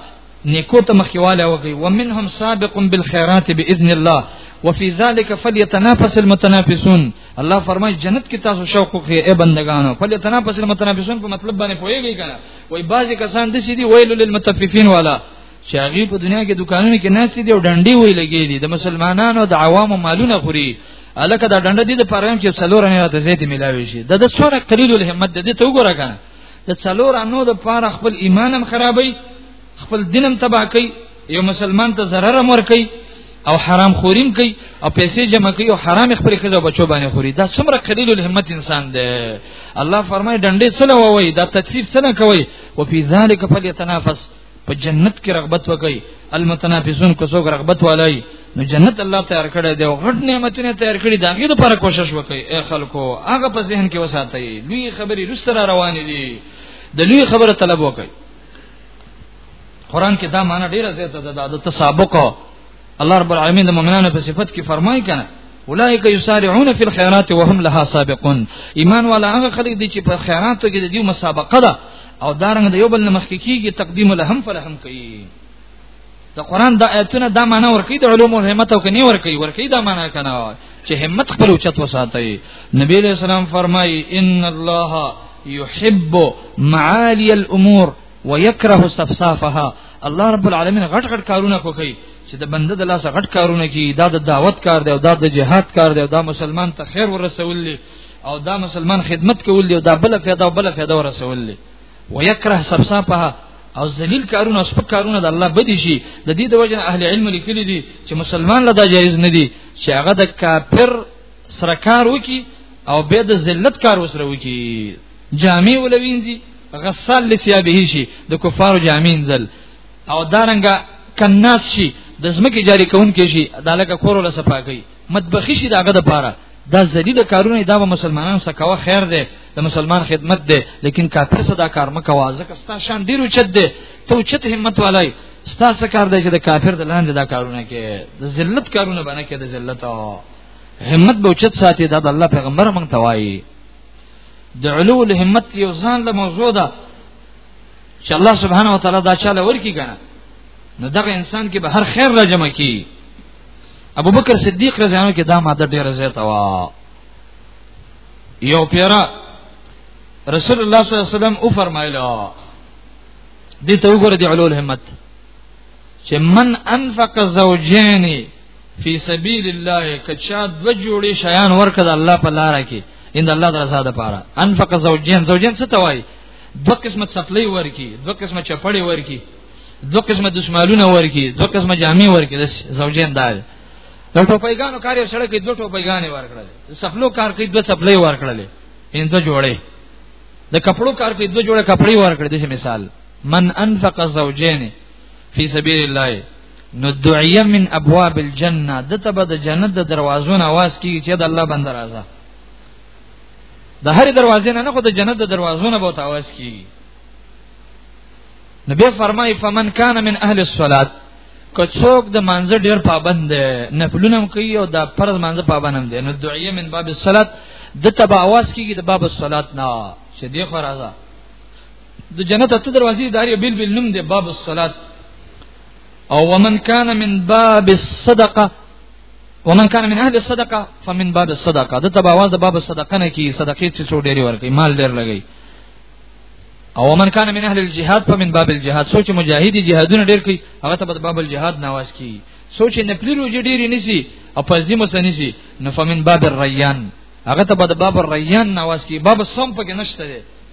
نیکو ته مخکیواله وکي ومنهم سابق بالخيرات باذن الله وفي ذلك فليتنافس المتنافسون الله فرمای جنت کې تاسو شوق کوئ اے بندگانو فليتنافس المتنافسون په مطلب باندې پوهیږئ کنه وای بعضی کسان د سې دي ویل للمتففين والا چې هغه په دنیا کې دکانونه کې ناشې دي او ډنډي وی لګي دي د مسلمانانو د عوامو مالونه خوري الکه دا ډنډه دي د پرم چې څلور نه راته زیات ملاوي شي د د څونه قلیل الهمت د دې تو ګره کنه د څلور انو د پاره خپل ایمانم خرابوي خپل دینم تباہ کوي یو مسلمان ته zarar ور کوي او حرام خوریم کوي او پیسې جمع کوي او حرام خپل خزه بچو باندې خوري دا څومره قلیل الهمت انسان دی الله فرمای ډنډې سره ووي دا تکلیف سره کوي او په ذالک فلیتنافس په جنت کې رغبت وکړي المتنافسون کو څوک رغبت والای نو جنت الله تیار کړی دی او غټ نعمتونه تیار کړی دا غي لپاره کوشش وکړي اے خلکو هغه په ذهن کې وساتئ لوی خبرې لسره روان دي د لوی خبره طلب وکړي قران کې دا معنی ډیره زیاته ده د تسابق الله رب العالمین د مؤمنانو په صفت کې فرمایي کنه اولئک یسارعون فی الخيرات وهم لها سابقون ایمان والا هغه خلک دي چې په خیراتو کې د دې مسابقه ده او دارنګ د یو بل نه مخکې کیږي تقدیم لهم فلهم کوي د قران د آیتونو دا معنی ورکی د علوم او همت او کني ورکی ورکی دا معنی کنه چې همت خپل اوچت وساتي نبی له سلام فرمای ان الله يحب معالي الامور ويكره صفصافها الله رب العالمین غټ غټ کارونه کوي چې د بنده د لاسه غټ کارونه کوي دا د دعوت کار دی او دا د جهاد کار دی او دا مسلمان ته خیر ورسول دي او دا مسلمان خدمت کول دي او دا بل فایده او بل فایده ورسول دي ويكره صفصافها او ذلیل کارونه او سپک کارونه د الله بدی شي د دې د وجه اهل علم لیکلي دي چې مسلمان له دا جایز نه دي چې هغه د کافر سره کار وکي او به د ذلت کار وسره وکي جامع ولوینځي غسل لسیابه شي د کفارو جامع انزل او دارنګه کناس شي د زمکه جاری کون کې شي عدالت کور ولا صفا کوي مطبخي شي داغه د پاره دا ذلیل کارونه دا مسلمانانو سره کاوه خیر دی د مسلمان خدمت دی لیکن کافر صدا کار مکه وازه کستا شان ډیر چد دی ته چت همت والای ستا څه کار دی چې د کافر د لاندې دا کارونه کې د ذلت کارونه باندې کې د ذلت او همت به چت ساتي دا د الله پیغمبر مونږ توایي د علو الهمت یو ځان له موضوع ده چې الله سبحانه و تعالی دا چاله ورکی کنه نو دغه انسان کې به هر خیر را جمع کی ابو بکر صدیق رضی الله عنه کې دا ماده ډیره زیاته وا یو پیرا رسول الله صلی الله علیه وسلم او فرمایله دې ته وګوره دی علو الهمت چې من انفق زوجین فی سبیل الله کچا دو جوړي شیان ورکه د الله په لار کې ان الله درزا ده پاره انفق زوجین زوجین څه توای دو قسمه سپلې ورکی دو قسمه چپړې ورکی دو قسمه دشمالونه ورکی دو قسمه جامې ورکی د زوجین دار د ټوپایګانو کار یو سره کې دو ټوپایګانې ورکړل سپلو کار کې دو سپلې ورکړل ان دو جوړي د کپړو کار کې دو جوړه کپړې ورکړل د مثال من انفق زوجین فی سبیل الله نو دعیه من ابواب الجنه دته به د جنت د دروازو نه واس کیږي چې د الله بندر راځه د هر دروازې نه نه خو د جنت د دروازو نه بوت आवाज کی نبی فرمای فمن کان من اهل الصلات که څوک د مانزه ډیر پابند دی نفلونه هم کوي او د فرض مانزه پابند هم دی نو دعیه من باب الصلات د تبع आवाज کیږي د باب الصلات نه چې دی خو راځه د جنت ته دروازې داري بل بل نوم دی باب الصلات او ومن کان من باب الصدقه ومن کان من اهل الصدقه فمن باب الصدقه د تباواز د باب الصدقه نه کی صدقې چې څو ډېری ورکړي مال ډېر لګي او ومن کان من اهل الجهاد فمن باب الجهاد سوچ مجاهد جهادونه ډېر کوي هغه ته باب الجهاد نواز کی سوچ نه پلی روزي ډېری نسی او پزدي مسنی سي نو فمن باب الريان هغه ته باب الريان نواز کی باب الصوم پکې نشته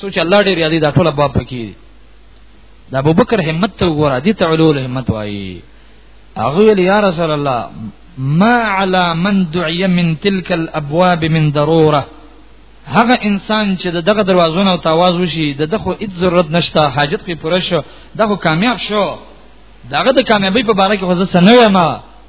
سوچ الله ډیر یادی دا ټول باب پکې دي دا ابوبکر همت ته وګوره دي تعلول همت وایي هغه ویل یا رسول الله ما على من دعي من تلك الابواب من ضروره هغه انسان چې دغه دروازونه او تاواز وشي دغه هیڅ ضرورت نشته حاجت په پوره شو دغه کامیاب شو دغه د کامیابی په اړه کې خو څه نه وایم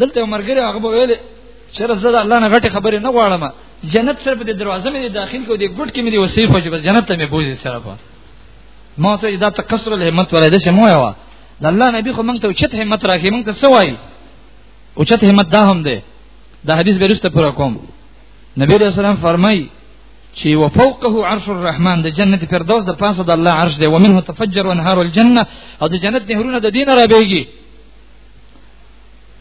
دلته مرګره هغه ویل چې رسول الله نه غټه خبره نه غواړم جنت سره په دروازه مې داخل کو دي ګډ کې مې دي وسیل خو چې بس جنت ته مې بوزي سره په ما ته دا تکسر الهمت ولې ده شمو یوا د الله نبی خو مونږ ته چت همت راکې مونږ ته سوای او چت همت دا هم ده دا حدیث بیرسته پر کوم نبی رسول الله فرمای چې وفوقه عرش الرحمن د جنت فردوس د پاسه د الله عرش دی ومنه تفجر انهار الجنه او د جنت نهرونه د دین را بیږي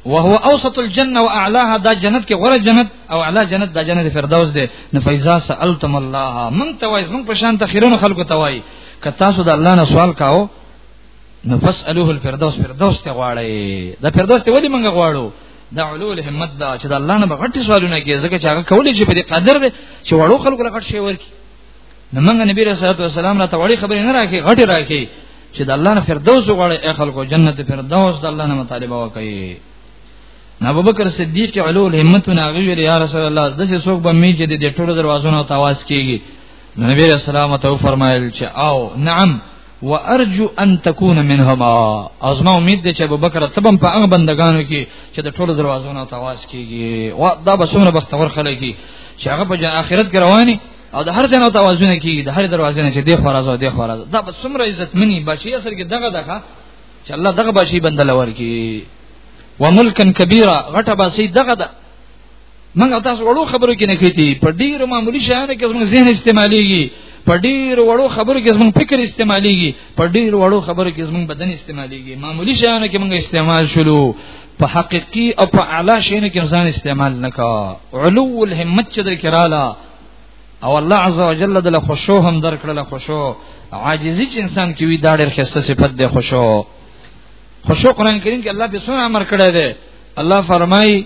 وهو اوسط الجنه واعلاها دا جنت کې غره جنت او اعلی جنت دا جنت فردوس دی نو فیزا سالتم الله من توایز من پشان ته خیرونو خلکو توای که تاسو د الله نه سوال کاو نو فسالوه الفردوس فردوس ته غواړی دا فردوس ته ودی منګه غواړو دا علو الهمت دا چې د الله نه بغټ سوالونه کوي ځکه چې هغه کولې چې په دې قدر دی چې وړو خلکو لغټ شي ورکی نو موږ نبی رسول الله والسلام را توړي خبرې نه راکې غټي راکې چې د الله نه فردوس غواړي اي خلکو جنت فردوس د الله نه مطالبه وکړي ابو بکر صدیق علو الهمت ناغي ویل یا رسول الله د څه څوک به می چې د ټولو دروازو نه تواس کیږي نبی رسول الله تو فرمایل چې او نعم وارجو ان تكون منهما ازما امید ده چې ابوبکر تبم په هغه بندگانو کې چې د ټولو دروازو نه تواس کیږي او دا به څومره بختور خلک دي چې هغه په آخرت کې رواني او د هر ځای نه توازن کیږي د هر دروازې نه چې دی خورازه او دی خورازه دا به څومره عزت مني بچي اصل کې دغه دغه چې الله دغه بچي بندل ورکی وملکن کبیره غټه باسي دغه ده منګه تاسو وړو خبرو کې نه کېتی په ډیر معمولی شانه کې زموږ ذهن استعماليږي په ډیر وړو خبرو کې زموږ فکر استعماليږي په ډیر وړو خبرو کې زموږ بدن استعماليږي معمولی شانه کې موږ استعمال شلو په حقيقي او په اعلی شانه کې ځان استعمال نکا علو الهمت چې د کراله او الله عز وجل د خشوع هم درکړل خشوع عاجزی چې انسان کې وی دا ډېر خسته صفت ده خشوع خشوع قران کریم کې الله به سونه امر کړی دی الله فرمایي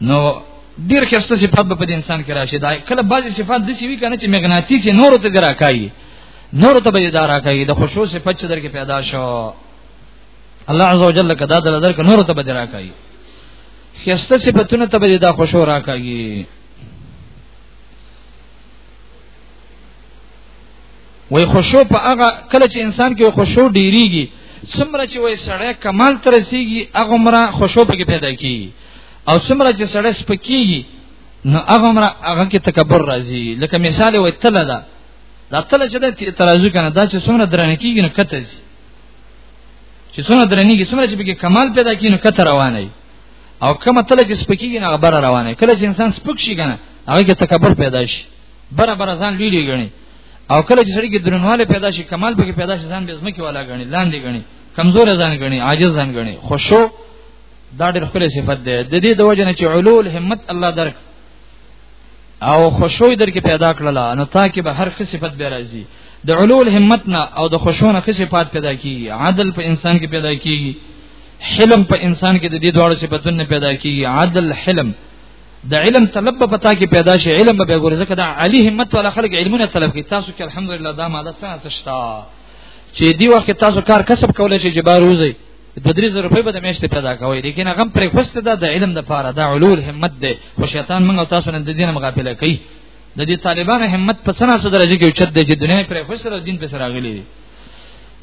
نو ډیر خسته صفات په انسان کې راشي دا کله بعضی صفات د سیوی کنه چې مغناطیس نور ته ګرا کوي نور ته به اداره کوي د خشوع صفات چې درکې پیدا شو الله عزوجل کدا دل درک نور ته به درا کوي خسته صفاتونه ته به دا خشوع را کوي وای خوشو په هغه کله چې انسان کې خوشو ډیریږي څومره چې وای سړی کمال تر رسیږي هغه مره خوشو پکې پیدا کیږي او څومره چې سړی سپکیږي نو هغه مره هغه کې تکبر راځي لکه مثال وای تل ده دا تل چې د ترازو کنه دا چې څومره درنه کیږي نو کته شي چې څومره درنه کیږي څومره چې پکې کمال پیدا کیږي نو کته روانه او کمه تل چې سپکیږي نو غبره روانه کله چې انسان سپک شي کنه هغه کې تکبر پیدا شي بره بره ځان لوی لوی غني او کله چې سړی کې درنواله پیدا شي کمال به پیدا شي ځان به زمکه والا غني لاندې غني کمزور ځان غني عاجز ځان غني خوشو دا ډېر خپل صفت ده د دې د وجه نه چې علول همت الله درک او خوشو در کې پیدا کړل نو تا کې به هر څه صفت به راځي د علول همت نه او د خوشو نه څه صفات پیدا کیږي عادل په انسان کې پیدا کیږي حلم په انسان کې د دې دواړو صفاتونو پیدا کیږي عادل حلم د علم طلب په پتا کې پیدا شي علم به ګورې ځکه دا علي همت ولا خلک علمونه طلب کوي تاسو کې الحمدلله دا ماده څه شته چې دی وخت تاسو کار کسب کولای شي جبار وځي د درې زره روپۍ به د میاشتې پیدا کوي لیکن هغه پرې خوسته ده د علم د پاره دا علول همت ده خو شیطان موږ او تاسو نه د دین مغافله کوي د دې طالبانو همت په سنا سره درجه کې چت ده چې دنیا پرې خوسته د دین په سره غلي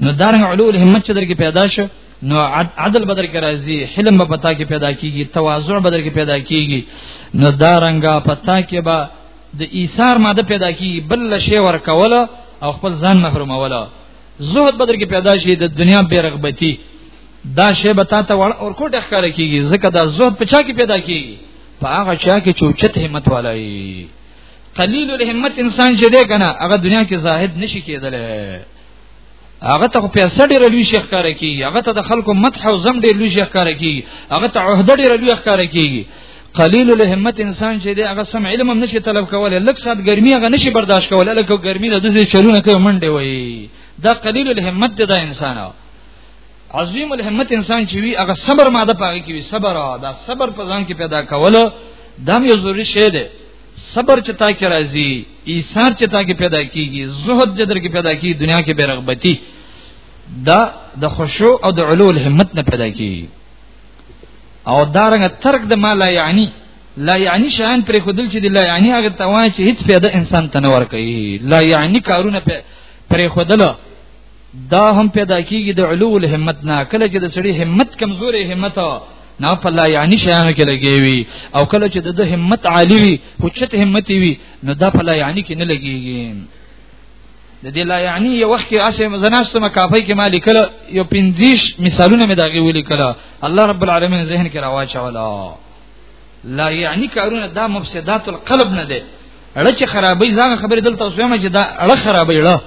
نو دارنګ علول همت چې درګه پیدا شو نو عدل بدر کې راځي حلم به پتا کې پیدا کیږي تواضع بدر کې پیدا کیږي نو دا رنګه پتا کې به د ایثار ماده پیدا کیږي بل شی ورکوله او خپل ځان محروموله زهد بدر کې پیدا شي د دنیا بیرغبتی دا شی به تا ته ور اور کوټه ښکار کیږي ځکه دا زهد په چا کې پیدا کیږي په هغه چا کې چوچت همت والای قلیل الهمت انسان چې دی کنه هغه دنیا کې زاهد نشي کېدلی هغه ته په سړي رلوي شیخ کار کوي هغه ته د خلکو مدح او زم ډېر لوی شیخ کار کوي هغه ته عہده ډېر لوی شیخ کار کوي قلیل الهمت انسان چې دی هغه سم علم هم نشي طلب کولای لږ سات ګرمي هغه نشي برداشت کولای لکه ګرمي د دې چلونه کوي منډه وي دا قلیل الهمت دی دا انسان عظیم الهمت انسان چې وي هغه صبر ماده پاره کوي صبر دا صبر په ځان کې پیدا کول دا یو ضروري شی دی صبر چې تا کې راځي ایثار چې تا کې پیدا کیږي زهد چې در کې پیدا کیږي دنیا کې بیرغبتی دا د خشوع او د علو الهمت نه پیدا کیږي او دارنګ ترک د ما لا یعنی لا یعنی شان پر خودل چې د لا یعنی هغه توان چې هیڅ پیدا انسان ته نه ور کوي لا یعنی کارونه پر خودل دا هم پیدا کیږي د علو الهمت نه کله چې د سړي همت کمزورې همت نه په لا یعنی شیانو کې لګیوي او کله چې د همت عالی وي حجت همت وي نو دا په لا یعنی کې نه لګیږي د دې لا یعنی یو وخت کې اسه زناستم کافی کې مالک له یو 50 مثالونه مې داږي ولي کله الله رب العالمین ذهن کې راواچولا لا یعنی کارونه دا مفسدات القلب نه ده اړه چې خرابې ځان خبرې دلته اوسه ما چې دا اړه خرابې اړه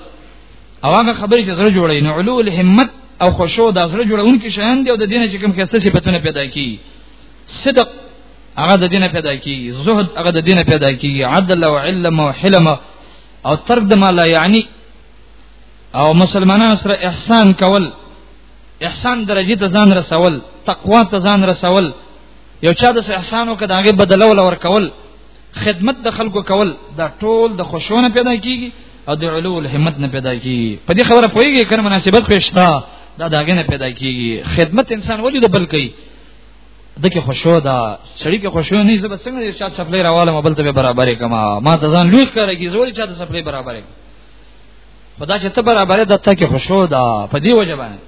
او هغه خبرې چې زړه جوړي نو علو الهمت او خشوع د زړه جوړونکي شیان دی او د دین چې کوم خسته صفاتونه پیدا کی صدق هغه د دینه پیدا کی زهد هغه د دینه پیدا کی عدل او علم او حلم او ترک د ما لا یعنی او مسلمانانو سره احسان کول احسان درجه ته ځان رسول تقوا ته ځان رسول یو چا د احسانو کده هغه بدلول ور کول خدمت د خلکو کول دا ټول د خوشونه پیدا کیږي او د علو الهمت نه پیدا کیږي په دې خبره پوهیږي کله مناسبت پېښتا دا داګه نه پیدا کیږي خدمت انسان ولې د بل کوي دغه خوشو دا شړی کې خوشو نه زب څنګه یو چا سپلای راواله مبل ته برابرې کما ما ته ځان لوخ کړی زول چا ته سپلای برابرې خدا چې ته برابرې د تکه خوشو دا په دې وجه باندې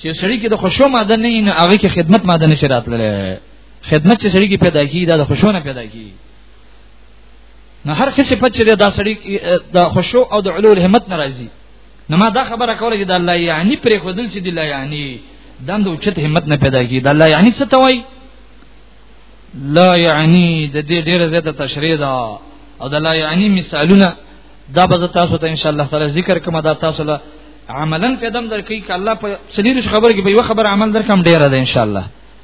چې شړی کې د خوشو ماده نه نه هغه کې خدمت ماده نه شرات لري خدمت چې سړي کې پیدا کیږي دا د خوشونه پیدا کیږي نو هر څه صفت چې دا سړي د خوشو او د علو همت ناراضي نو ما دا خبره کوله چې د الله یعنی پرې خودل چې د الله یعنی دم د اوچت همت نه پیدا کیږي د الله یعنی څه ته وایي لا یعنی د دې ډیره زیاته تشریح ده او د لا یعنی مثالونه دا به تاسو ته ان شاء الله تعالی ذکر کوم دا تاسو له عملا قدم درکې ک الله په سلیریش خبر کې به یو خبر عمل درکم ډیره ده ان شاء الله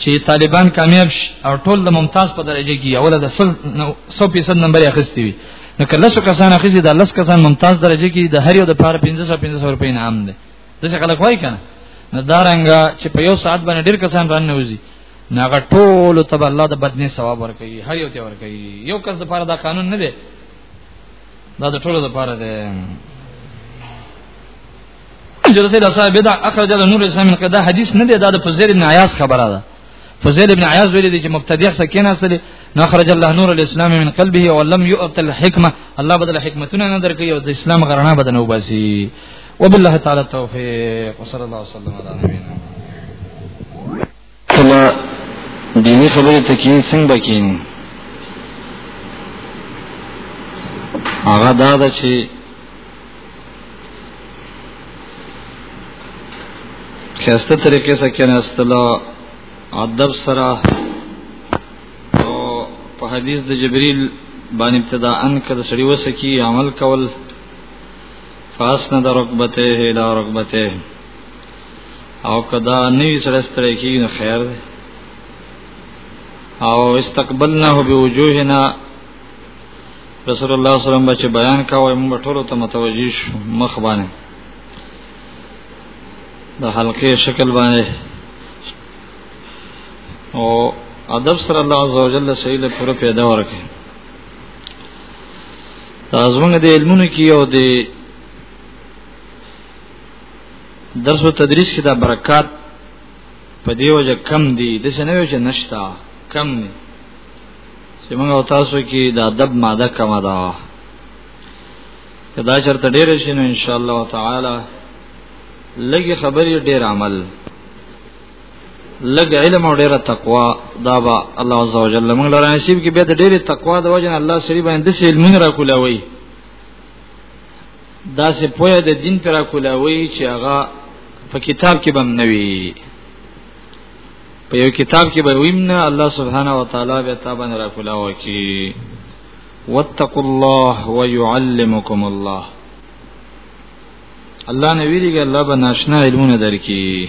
چې طالبان کامیاب شي او ټول د ممتاز په درجه کې اوله د 100% نمبر اخیستی وي نو کله څو کسان اخیسي د 10 کسان ممتاز درجه کې د هر یو د پاره 1500 1500 روپۍ انعام دی دا څه خلک وای کنه نو دا رنګه چې په یو ساعت باندې ډیر کسان رانه وځي ناغه ټول ته الله د بدنې ثواب ورکړي هر یو ته ورکړي یو کس د پاره دا قانون نه دی دا د ټولو د پاره دی جلسه د صاحب دا اخرج له نور اسلام کدا حدیث نه دی دا د فضیل ابن عیاض خبره ده فضیل ابن عیاض ویل دي چې مبتدع سکین اصل نه خرج الله نور الاسلام من قلبه ولم يؤت الحکمه الله بدل حکمتونه نه درکې او د اسلام غرنا بدن وباسي وبالله تعالی التوفيق وصلى الله وسلم على نبينا کله دیني خبرې ته کینې څنګه به کینې هغه دا ده چې خسته طریقې سره کینې استلا ادب سره او په حدیث د جبرئیل باندې ابتدا ان کده سړی وسکی عمل کول فاسنه د رکبته اله رکبته او کدا نوی سره ستړی کیږي نو خیر دی او استقبلناه بوجوهنا رسول الله صلی الله علیه وسلم چې بیان کاوه موږ ټول ته متوجی شو مخ باندې د حلقې شکل باندې او ادب سره الله عزوجل سیله پوره پیدا ورکه دا زمونږ د علمونو کې یو دی درس او تدریس کې دا برکات په دی وجه کم دی د څه نه وجه نشتا کم دی چې موږ او تاسو کې دا ادب ماده کم ده کدا چرته ډېر شي نو ان شاء الله تعالی لګي خبرې ډېر عمل لګ علم او ډېر تقوا دا با الله عز وجل موږ لره نصیب کې به ډېر تقوا د وجه الله سری باندې د علم را کولاوي دا سه پوهه د دین پر کولاوي چې هغه په کتاب کې بم نوي په یو کتاب کې به ویمنه الله سبحانه و تعالی به تابن را کولاو کی واتقوا الله ويعلمكم الله الله نه ویریږي الله به ناشنا علمونه درکې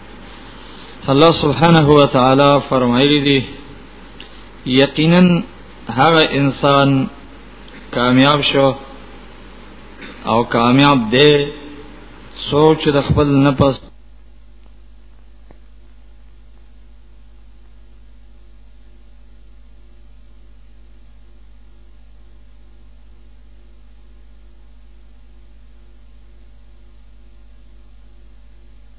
الله سبحانه و تعالی فرمایلی دی یقینا هغه انسان کامیاب شو او کامیاب دی سوچ د خپل نفس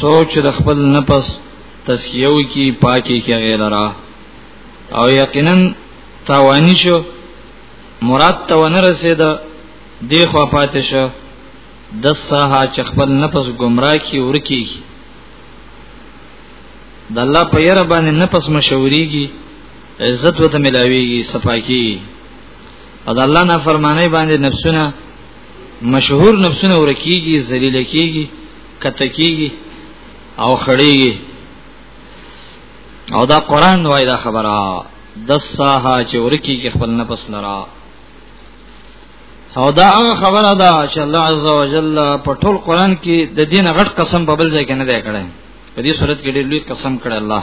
سوچ د خپل نفس تسکیو کی پاکی کی غیر را او یقینا تاوانی شو مراد ته ونه رسید د خو پاتې شو د سها چې خپل نفس گمراه کی ورکی د الله په یره باندې نفس مشورېږي عزت وته ملاويږي صفاکی او د الله نه فرمانه باندې نفسونه مشهور نفسونه ورکیږي ذلیل کیږي کته کیږي او خړیږي او دا قران وای دا خبره د ساها چې ورکی کې خپل نفس لرا او دا هغه خبره ده چې الله عز وجل په ټول قران کې د دین غټ قسم په بل ځای کې نه دی کړی په دې صورت کې ډېر لوی قسم کړی الله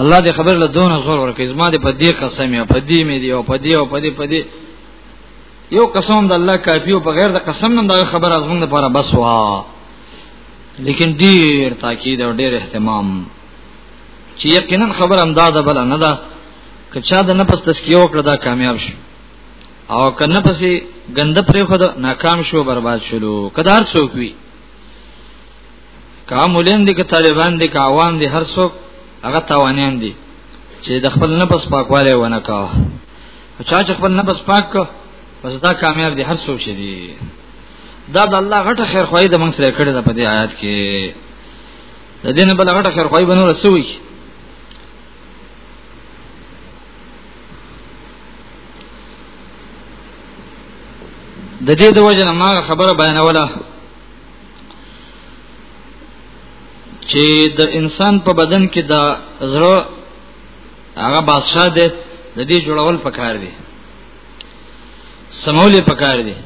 الله دې خبر له دونه زور ورکړي زما دې په دې قسم یا په دې مې دی او په دې او په دې په دې یو قسم د الله کافی او په غیر د قسم نن دا خبر از موږ لپاره بس وا لیکن ډیر تاکید او ډیر اهتمام چې یقینا خبر هم دا ده بل نه ده که چا د نفس تسکیه وکړه دا کامیاب شي او که نفسې ګنده پرې خو ناکام شو برباد شلو کدار څوک وي کا مولین دي که طالبان دي که عوام دي هر څوک هغه تاوانیان دي چې د خپل نفس پاکواله ونه کا چا چې خپل نفس پاک کو پس دا کامیاب دي هر څوک شي دي دا د الله غټه خیر خوای د موږ سره کړی د په دې آیات کې د دې نه بل غټه خیر خوای بنور سوي د دې د وجه نه ما خبره بیانوله چې د انسان په بدن کې د زړه هغه بادشاہ دی د دې جوړول پکار دی سمول پکار دی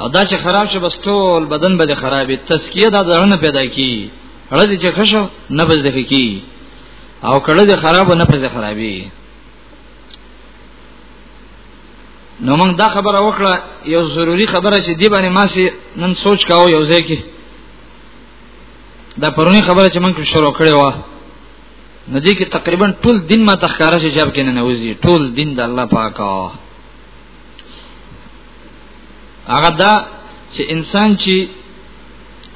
او دا چې خراب شي بس ټول بدن به خرابې تسکیه دا ځړنه پیدا کی هړه دې چې خشو نه بس دغه کی او کړه دې خراب نه پز خرابې نو موږ دا خبره وکړه یو ضروری خبره چې دی باندې ما سي نن سوچ کاو یو ځای کې دا پرونی خبره چې موږ شروع کړې و نو دې کې تقریبا ټول دین ما تخکاره شي جواب کې نه نوځي ټول دین د الله پاک هغه دا چې انسان چې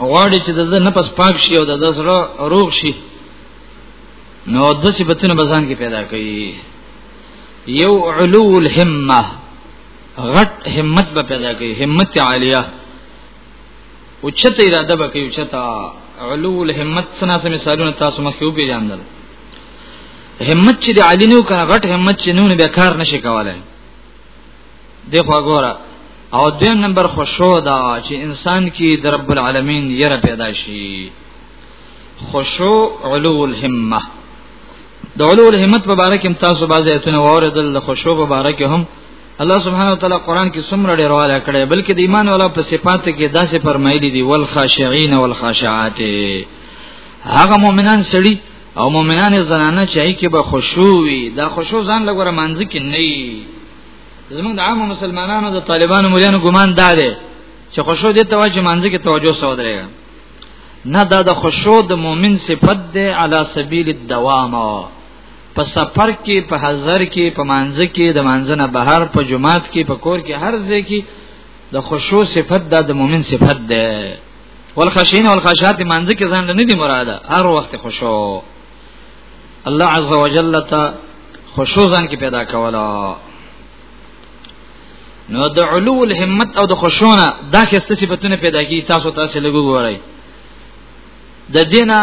غواړي چې د نفس پاک شي او د زړه روغ شي نو د صفاتونو بزان کې پیدا کوي یو علو الهمه غټ همت به پیدا کوي همت عالیه او چته اراده به کوي چته علو الهمت سنا سم مثالونه تاسو مخکې وپیژاندل همت چې د علی نو کنه غټ همت چې نو به کار نشي کولای دی خو ګوره او دیم نمبر خوشو دا چې انسان کې د رب العالمین یره پیدا شي خشوع علو الهمه د علو الهمت په اړه کې تاسو بعضی ایتونه واردل د خشوع په اړه کې هم الله سبحانه وتعالى قران کې څومره ډیر والا کړي بلکې د ایمان والا په صفات کې داسې فرمایلی دي والخاشعين والخاشعات هغه مؤمنان سړي او مؤمنان زنانه چې ای کې به خشوع وي دا خشوع ځان لګوره مانځ کې نه زمونږ د عامو مسلمانانو د طالبانو مليانو ګمان دا دی چې خوشو دي ته واجب مانځي کې توجه سودريږي نه دا د خشوع د مؤمن صفت ده علی سبیل الدوام په سفر کې په حضر کې په مانځ کې د مانځنه بهر په جماعت کې په کور کې هر ځای کې د خشوع صفت ده د مؤمن صفت ده والخشین والخشات مانځ کې ځان نه دی مراده هر وخت خشوع الله عز وجل ته خشوع ځان کې پیدا کوله نو د علو الهمت او د خشونه دا خسته صفاتونه پیدا کی تاسو تاسو لګو ګورئ د دینه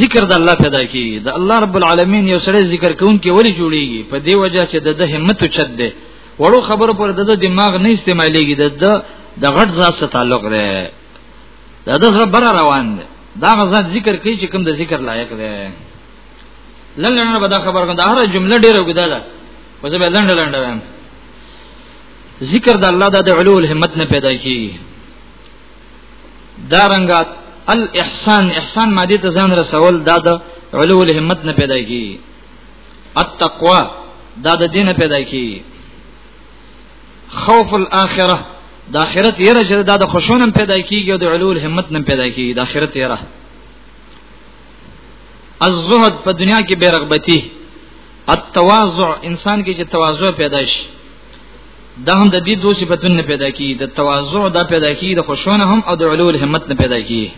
ذکر د الله پیدا کی د الله رب العالمین یو سره ذکر کون کې ولی جوړیږي په دی وجه چې د همت چد ده وړو خبرو پر د دماغ نه استعمالېږي د د غټ ذات سره تعلق ده دا د سره بر روان ده دا غزا ذکر کوي چې کوم د ذکر لایق ده لنډه به دا خبر کوم دا هر جمله ډیره وګدا ده وځه به لنډه لنډه وایم ذکر د الله د علو الهمت نه پیدا کی دارنګات الاحسان احسان ماده ته ځان رسول دا د علو الهمت نه پیدا کی التقوا دا د دین پیدا کی خوف الاخره د اخرت یره چې دا د خوشونم پیدا کیږي او د علو الهمت نه پیدا کیږي د اخرت یره الزهد په دنیا کې بے رغبتی التواضع انسان کې چې تواضع پیدا شي دا هم د دې دوه صفاتونه نه پیدا کیږي د تواضع دا پیدا کیږي د خوشونه هم او د علو الهمت نه پیدا کیږي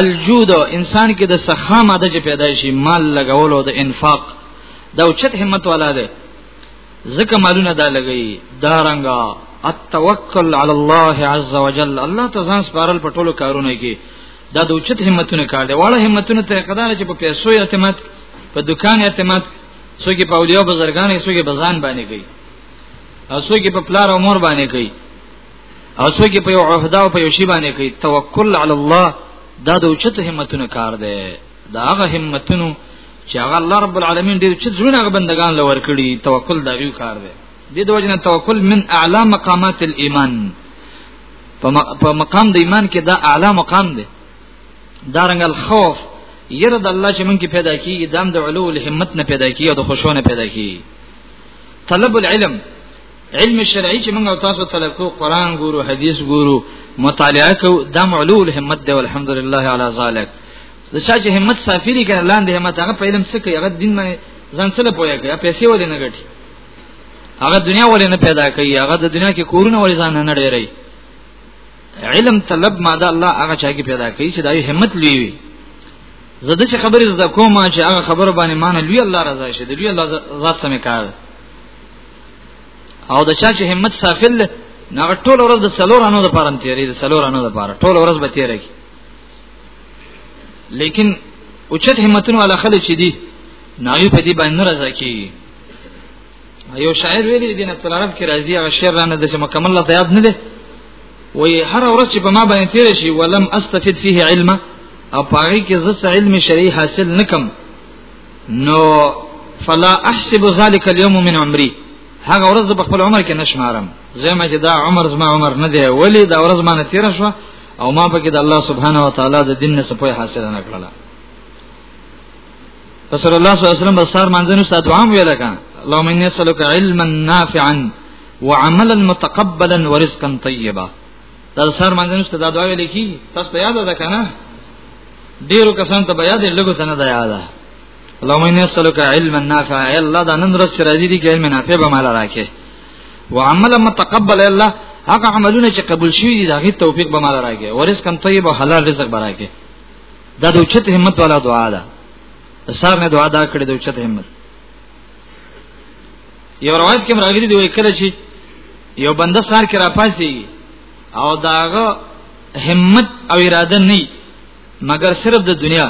الجود انسان کې د سخا ماده چې پیدا شي مال لګولو د انفاق دا اوچت همت والا ده زکه مالونه دا لګي دا رنګا التوکل علی الله عز وجل الله ته ځان سپارل په ټولو کارونه کې دا د اوچت همتونه کار دی واړه همتونه ته قدار چې په پیسو اعتماد په دکان اعتماد څوک په اولیاء بزرګان څوک په ځان باندې کوي او څوک په پلار او مور باندې کوي او څوک په یو عہده او په یو شی باندې کوي توکل علی الله دا د اوچت همتونه کار دی دا هغه همتونو چې هغه الله رب العالمین ډیر چې زړه هغه بندگان لور کړی توکل دا یو کار دی د دې وجنه توکل من اعلی مقامات الايمان په مقام د ایمان کې دا اعلی مقام دی دا رنګ الخوف ير د الله چې مونږ کې پیدا کیږي دام د علو الهمت نه پیدا کیږي او د خوشو نه پیدا کیږي طلب العلم علم شرعي چې موږ تاسو طلب کو قران ګورو حديث ګورو مطالعه کو د معلو الهمت دی والحمدلله علی ذلک د چا چې همت سافری کړه لاندې همت هغه په علم څه کوي هغه دین باندې ځان سره پوهه کوي پیسې ولې نه ګټي هغه دنیا ولې نه پیدا کوي هغه د دنیا کې کورونه ولې ځان نه ډېری علم طلب ماده الله هغه چا کې پیدا کوي چې دای همت لوي وي زده چې خبرې زده کوم چې هغه خبره باندې مان لوی الله رضا شي د لوی الله ذات سم کار او د چا چې همت سافل نه ټول ورځ د سلور انو د پاره تیری د سلور انو د پاره ټول ورځ به تیری لیکن اوچت همتونو علا خلک چې دي ناوی په دې باندې راځي یو شاعر ویلی دینه تل عرب کې راځي هغه شعر رانه د مکمل لا یاد نه دی وی هر ورځ چې په ما باندې تیر شي ولم استفد فيه علما او پاره کې زس علم شرعي حاصل نکم نو فلا احسب ذلك اليوم من عمري هغه ورځ په خپل عمر کې نشمارم زما چې دا عمر زما عمر نه دی ولی دا ورځ ما نه تیر شو او ما پکې د الله سبحانه و تعالی د دین نه سپوی حاصل نه کړله رسول الله صلی الله علیه وسلم بسار منځنه ست دعا ویل کړه اللهم اني اسالك علما نافعا وعملا متقبلا ورزقا طيبا دا سر منځنه ست دعا ویل کی تاسو ته یاد ده کنه ډیرو کسان ته بیا دې لګو ته نه ده یاد اللهم اني اسالك علما نافعا الله دا نن رس راځي دي علم نافع به مال راکې وعملا متقبلا الله هغه عملونه چې قبول شوي دي دا غي توفیق به مال راکې ورزقا طيبا حلال رزق به راکې دا د اوچت همت والا دعا ده سار نه دعا دا کړې د اوچت همت یو روایت کې راغلي دی وای کله چې یو بنده سار کې را پاسي او داغه همت او اراده نه مګر صرف د دنیا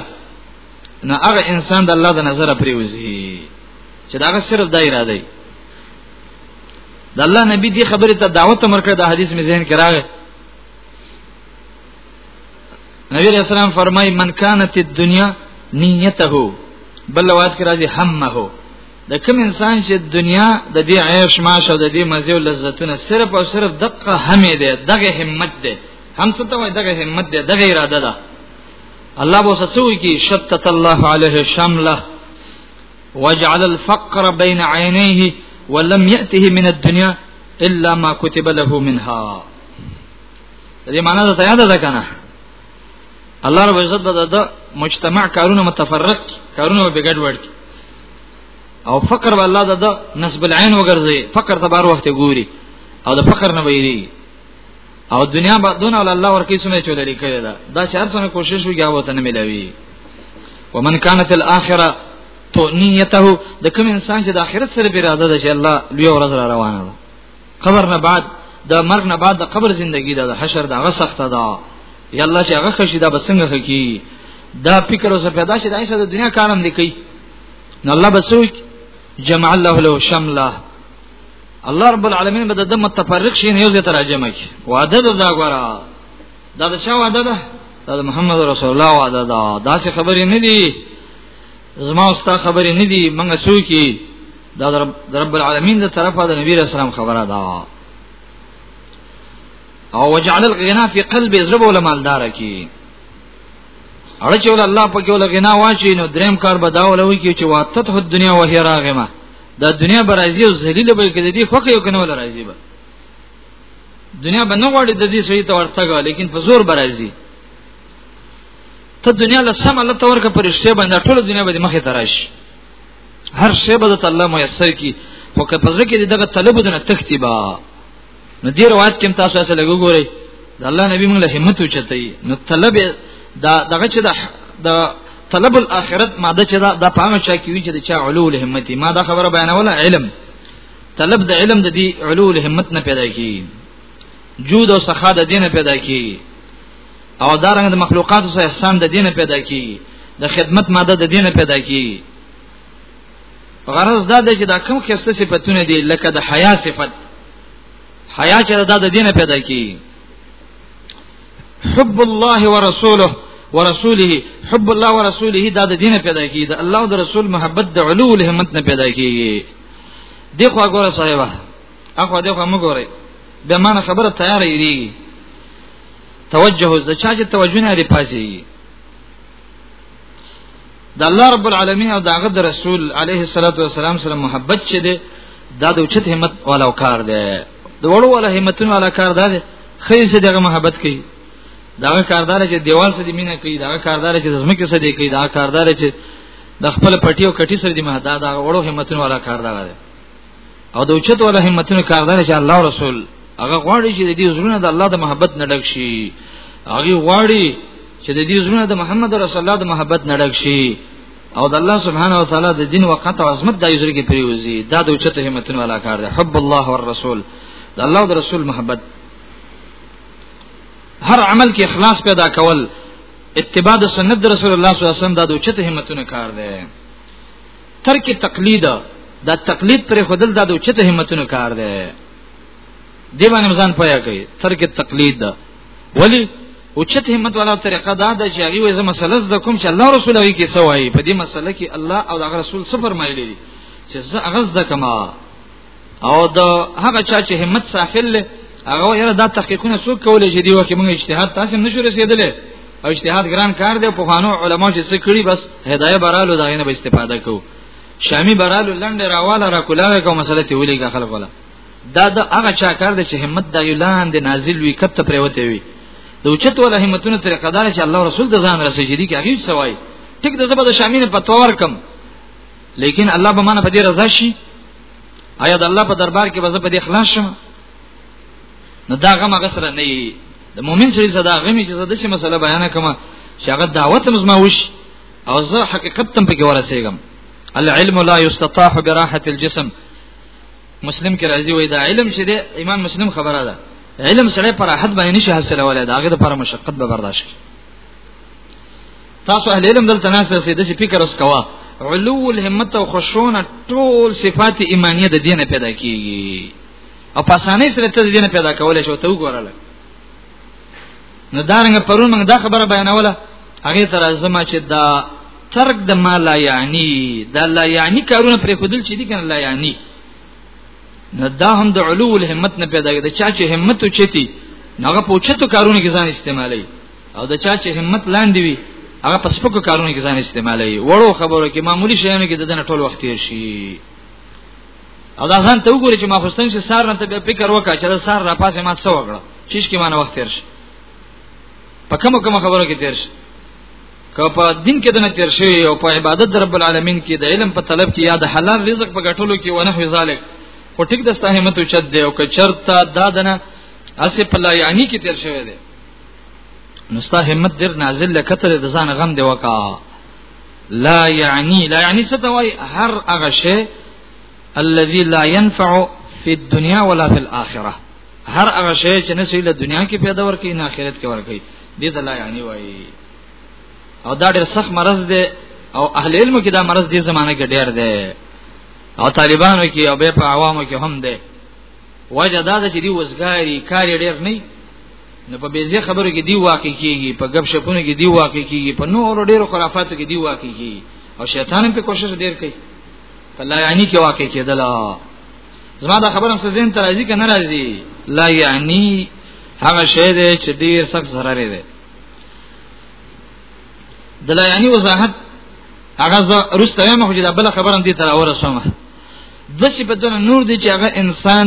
نه هغه انسان د الله د نظر پریوزي چې داغه صرف د اراده دی د الله نبی دی خبره ته دعوت مرکه د حدیث می ذهن کې راغی نبی علیہ السلام فرمای من کانت الدنیا نیته بل واد کې راځي همه د کوم انسان چې دنیا د دې عیش معاش او د دې مزه او لذتونه صرف او صرف دقه همې ده دغه همت ده هم څه ته وای دغه همت ده دغه اراده ده الله بو سسوي کی شتت الله عليه شمله وجعل الفقر بين عينيه ولم يأته من الدنيا إلا ما كتب له منها دې معنا ته یاد ده کنه الله رب عزت به د مجتمع کارونه متفرق کارونه به ګډ وړي او فقر به الله د نسب العين وګرځي فقر ته بار وخت ګوري او د فقر نه ویری او دنیا به دون ول الله ورکی سمې چولې لیکل دا دا چې هر څونه کوشش وکړي هغه ته نه ملوي ومن كانت الاخره تو نیته د کوم انسان چې د اخرت سره به اراده ده چې الله لوی ورځ را روانه ده قبر نه بعد د مرګ نه بعد د قبر زندگی ده د حشر ده هغه سخته ده یا الله چې هغه خشي دا بسنګ خکی دا فکر اوسه پیدا شي دا ایسه د دنیا کارم لیکي نو الله بسوک جمع الله له شمله الله رب العالمین به د متفرق شي نه یو ځای ترجمه کی وعده دا غورا دا د چا وعده ده دا محمد رسول الله وعده ده دا څه خبرې نه دي زما او ستا خبرې نه دي منګه سوکي دا رب العالمین د طرفه د نبی رسول الله خبره ده او وجعل الغنا فی قلب زرب ولمالدار کی اړه چې ول الله په کې ول غنا واچي نو دریم کار به داول وي کې چې واتت هو دنیا وه راغمه دا دنیا برازي او ذلیل به کې دي خو یو کنه ول راځي به دنیا به نه غواړي د دې سړي ته ورتګه لیکن په زور برازي ته دنیا له سم الله تورګه پرشته باندې ټول دنیا به مخه تراشي هر شی به ته الله میسر کی خو که پزړه کې دغه طلب دنه تختی با نو دې روایت کې تاسو اصل وګورئ د الله نبی موږ له همت اوچتای نو طلب دا دغه چې د طلب الاخرت ماده چې دا د پامه چا کیوي چې د چا علو له همت ما دا خبره بیانوله علم طلب د علم د دې علو له همت نه پیدا کی جود او سخا د دینه پیدا کی او دا رنګ د مخلوقات سره احسان د دینه پیدا کیږي د خدمت ماده د دینه پیدا کیږي غرض دا دی چې دا کوم خسته صفاتونه دي لکه د حیا صفت حیا چې دا د دینه پیدا کیږي حب الله ورسوله ورسوله حب الله ورسوله دا د دینه پیدا کیږي د الله او د رسول محبت د علو الهمت نه پیدا کیږي دی خو ګوره صاحبہ اخو دې خو موږ ورې به ما خبره تیارې دی توجه زچا چې توجه نه لري پاسي د الله رب العالمین او داغه د رسول علیه الصلاۃ والسلام سره محبت چې ده دا د اوچت همت والا کار ده د وړو والا همتون والا کار ده خیر سره دغه محبت کوي داغه کاردار چې دیوال سره دی مینه کوي داغه کاردار چې زمکه سره دی کوي داغه کاردار چې د خپل پټیو کټی سره دی مهدا دا وړو همتون والا کار ده او د اوچت ولا همتونو کار دی چې الله رسول هغه غواړي چې د دې زړونه د الله د محبت نه ډک شي هغه غواړي چې د دې زړونه د محمد رسول الله د محبت نه ډک شي او د الله سبحانه و تعالی د دین وقت او عظمت د یوزر کې پریوزي دا د اوچت همتونو ولا کار دی حب الله والرسول د الله او د رسول محبت هر عمل کې اخلاص پیدا کول اتباع د سنت رسول الله صلی الله علیه وسلم د اوچت همتونو کار دی ترک تقلید دا تقلید پر خودل دا د چته همتونو کار دی دی باندې مزان پویا کوي ترک تقلید دا ولی او چته همت والا طریقه دا د چې هغه وزه مسله د کوم چې الله رسول وی کې سوای په دې مسله کې الله او هغه رسول صفر مایلی چې زه اغز د کما او د هغه چا چې همت ساحل له هغه یره دا تحقیقونه څوک کولای چې دی وکه موږ اجتهاد تاسو نشو رسیدلې او اجتهاد ګران کار دی په خوانو علما چې څه کړی بس هدايه برالو دا نه به استفاده کو شامی برالو لنډ راواله را کولاوه کوم مسله ته ولېګه خلک ولا دا د هغه چا کار دی چې همت د اعلان دی نازل وی کته پریوته وی د اوچت ولا همتونه طریقه دار چې الله رسول د ځان رسېږي دي کې هیڅ سوای ټیک د زبر د شامین په تور کم لیکن الله به مانه په دې رضا شي آیا د الله په دربار کې به زه په دې خلاص شم نو دا غم هغه سره نه وي د مؤمن سره صدا غمی چې زده شي مسله بیان کما چې هغه دعوت مزما وش او زه حقیقت تم پکې ورسېږم العلم لا یستطاح براحه الجسم مسلم کې راځي وای دا علم چې دی امام مسلم خبره ده علم سره پر راحت باندې نشي حاصلولای دا هغه لپاره مشقت به برداشت کړي تاسو اهل علم دلته ناس سي د فکر اوس کوا علو الهمت او خشونه ټول صفات ایمانیه د دینه پیدا کیږي او په اسانۍ سره ته دینه پیدا کولای شو ته وګورل نو دارنګ پرون موږ دا خبره بیانوله هغه تر ازما چې دا ترک د ما لا یعنی دا لا یعنی کارونه پر خودل چې دي کنه لا یعنی نو دا هم د علو الهمت نه پیدا کیږي چې همت او چتی نو هغه پوښتنه کارونه کې ځان استعمالي او د چا چې همت لاندې وي هغه په سپکو کارونو کې ځان استعمالوي وړو خبرو کې معمولی شیانو کې د دنه ټول وخت تیر شي او دا ځان ته وګوري چې ما خوستم چې سار نه ته فکر وکړ چې دا سار را پاسه ما څه وکړه چې شي مانه وخت تیر شي په کوم کوم خبرو کې تیر شي که په دین کې دنه تیر شي او په عبادت در رب العالمین کې د علم په طلب کې یا د حلال رزق په ګټلو کې ونه ذالک خو ټیک د ستاهمت چد دی او که چرته دا دنه اسې په لایانی کې تیر شوی دی نو ستا همت ډیر نازل لکتل د ځان غم دی وکا لا یعنی لا یعنی څه ته وای هر هغه شی الذي لا ينفع في الدنيا ولا في الاخره هر هغه شی چې نه سیله دنیا کې پیدا ورکې نه آخرت کې ورکې دې ته لا یعنی وای او دا ډېر سخت مرض دی او اهل علم کې دا مرض دې زمانه کې ډېر دی او طالبانو کې او به په عوامو کې هم دی وجه دا چې دی وزګاری کاری ډېر نه نو په بیزه خبرو کې دی واقع کیږي په غب شپونو کې دی واقع کیږي په نور ډیرو خرافاتو کې دی واقع کیږي او شیطان هم په کوشش ډیر کوي په لا یعنی کې واقع کېدل زما دا خبره څه زین تر ازي کنه راځي لا یعنی هغه شی دی چې ډیر سخت ضرر دی د لا یعنی وضاحت هغه رسته مې خو دا بل خبره دې تر اوره سمه د صفاتونو نور دي چې هغه انسان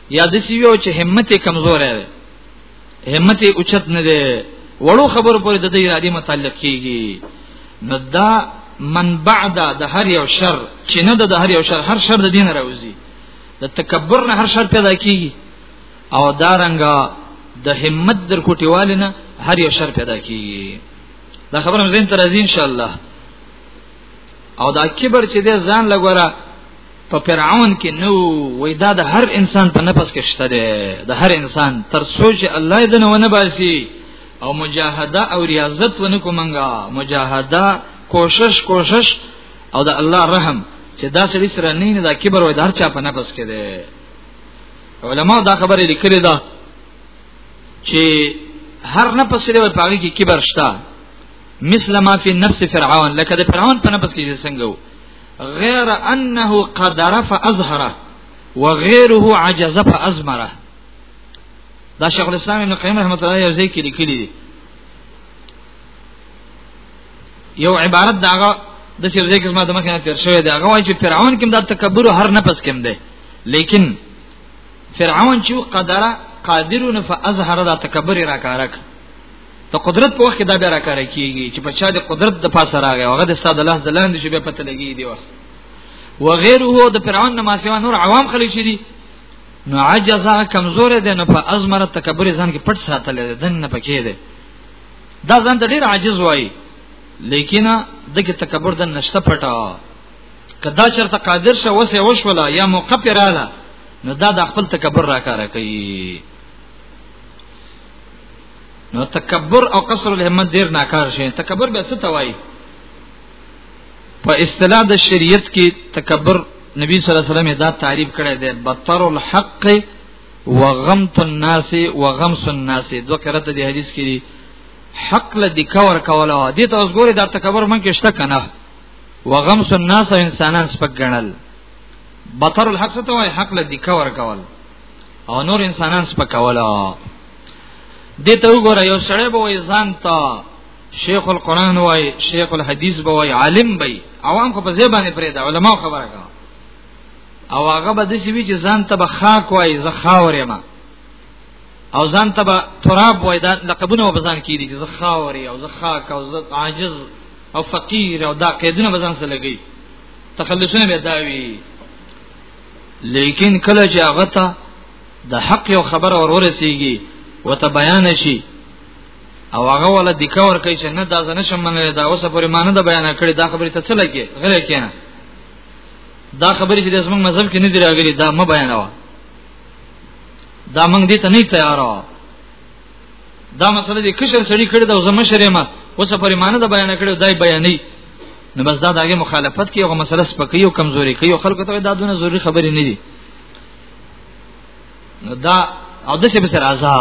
یا د سی ویو چې همت کمزور وي همت اوچت نه دی وړو خبر پورې د دې ارادي متعلق کیږي نو دا من بعد د هر یو شر چې نه د هر یو شر هر شر د دین راوځي د تکبر نه هر شر پیدا کیږي او دا رنګه د همت در کوټیوال نه هر یو شر پیدا کیږي دا خبره زین تر ازین ان شاء الله او دا کبر چې د ځان لګورا په فرعون کې نو وای دا د هر انسان په نفس کې شته دی د هر انسان تر سوچ الله دې نه ونه باسي او مجاهده او ریاضت ونه کومنګا مجاهده کوشش کوشش او د الله رحم چې دا سړي سره نه نه دا کبر وای د هر چا په نفس کې دی علما دا خبره لیکلې ده چې هر نفس لري په هغه کې کبر شته مثل ما فی نفس فرعون لکه د فرعون په نفس کې څنګه وو غیر انه قدر فازهره وغيره عجز فازمره دا شیخ الاسلام ابن قیم رحمت الله علیه ځکه لیکلی دی یو عبارت داغه د څه ځای کې زما د مخه تیر شوی دی هغه وایي چې فرعون کوم د تکبر هر نفس کوم دی لیکن فرعون چې قدره قادرون فازهر دا تکبر را کارک د قدرت په وخت کې دا بیا راکاره کیږي چې په چا د قدرت د پاسه راغی هغه د استاد الله د لاندې شي بیا پته لګي دی وخت وغيره د فرعون نه ماسیوا نور عوام خلک شي دي نو عجزا کمزور دي نو په ازمر تکبر ځان کې پټ ساتل دي دن نه پکې دي دا ځان ته ډیر عاجز وای لیکن دغه تکبر د نشته پټا کدا چرته قادر شه وسه وشولا یا موقع پراله نو دا د خپل تکبر راکاره کوي نو تکبر او قصر الهمت ډیر ناکار شي تکبر به څه توای په اصطلاح د شریعت کې تکبر نبی صلی الله علیه وسلم دا تعریف کړی دی بطر الحق وغمت الناس وغمس الناس دوه کرته دی حدیث کې دی حق له دی کور کوله او دې ته اوس ګوره دا تکبر مونږ کې شته کنه وغمس الناس انسانان سپک ګڼل بطر الحق څه ته وای حق له دی کور کول او نور انسانان سپکوله دته وګوره یو سړی به وای ځان ته شیخ القران وای شیخ الحدیث به وای عالم به عوام خو په زبانه پرې دا علما خبره کا او هغه به د سی وی چې ځان ته به خاک وای زخاورې ما او ځان ته به تراب وای دا لقبونه به ځان کیږي چې زخاورې او زخاک او زت عاجز او فقیر او دا قیدونه به ځان سره لګي تخلصونه به داوي لیکن کله چې هغه ته د حق یو خبر اور ورسیږي وته بیان شي او هغه ولا د کور کوي چې نه دا زنه شمنه دا اوسه پرې معنی د بیان کړي دا خبره ته څه لګي غره کینه دا خبره چې د زمنګ مذهب کې نه دی راغلي دا م بیانوا دا موږ دې ته نه تیارو دا مسله د کشر سړی کړی دا زموږ شری ما اوسه پرې معنی د بیان کړي دای بیانې نو بس دا دغه مخالفت کوي او مسله سپکې او کمزوري کوي خلکو ته دا دونه ضروری خبرې نه دي نو دا او د څه بسر ازا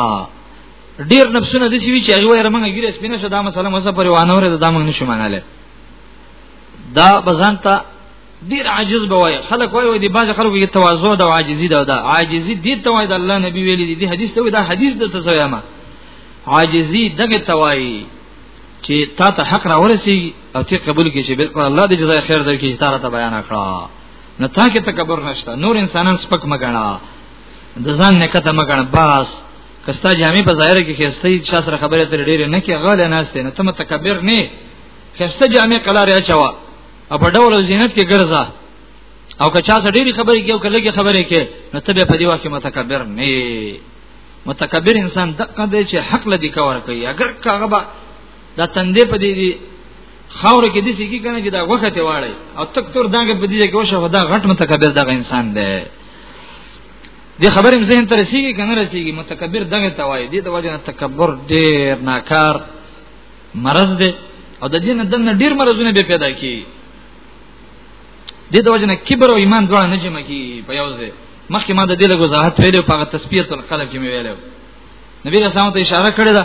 ډیر نفسونه د څه وی چې هغه یې موږ ګیره سپینه شو دا مسله مزه پر وانه ور دا موږ نشو مناله دا بزانتا ډیر عاجز بوي خلک وایي دی باز خلکو کې تواضع دا عاجزي دا دا عاجزي دي ته وایي د الله نبی ویلي دي حدیث ته دا حدیث د تسویما عاجزي دغه توایي چې تا ته حق را ورسي او ته قبول کې چې بالکل الله دې جزای خیر درکړي چې تاره ته بیان کړه نه تا کې تکبر نشته نور انسانان سپک مګنا د ځان نه کته مګنا باس کستا جامع په ظاهر کې خسته چې سره خبره تر ډیره نه کې غاله نهسته نه ته متکبر نه خسته جامع کلار اچوا او په ډول زینت کې ګرځا او که چا سره ډیره خبره کې او کله کې خبره کې نو ته به په دې وخت متکبر نه متکبر انسان دغه دی چې حق لدی کور کوي اگر کاغه دا تندې په دې دي خاور کې دې سکی کنه چې دا وخت ته واړی او تک تور داګه په دې کې وشه دا غټ متکبر دغه انسان دی دې خبرې زه تر رسیږي کنه رسیږي متکبر دغه توای دې د وجه تکبر ډیر ناکار مرض دی او د دې نه دنه ډیر مرزونه به پیدا کی دې د وجه کبر او ایمان دواړه نه جمع کی په یو ځای مخکې ما د دې له وضاحت ویلو په تسبیح القلب کې مې ویلو نبی رسول الله اشاره کړې ده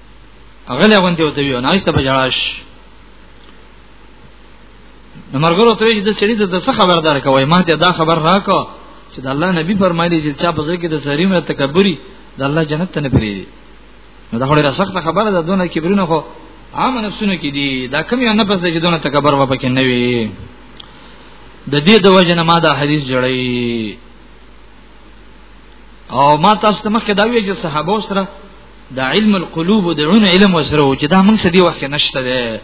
هغه له غونډې وته ویو نه ایسته بجاش نو مرګرو ته چې د سړي د څه خبردار کوي ما ته دا خبر راکو چې د الله نبی فرمایلی چې چا په ځای کې د سړي مې تکبري د الله جنت ته نه پریږي نو دا خوري سخت خبره ده دونه کبرونه خو عام نفسونه کې دي دا کم یو نه پس چې دونه تکبر و پکې نه وي د دې د وجه نه ما دا حدیث جوړی او ما تاسو ته مخکې دا وی چې صحابه سره دا علم القلوب د عون علم وسره چې دا موږ سدي وخت نشته ده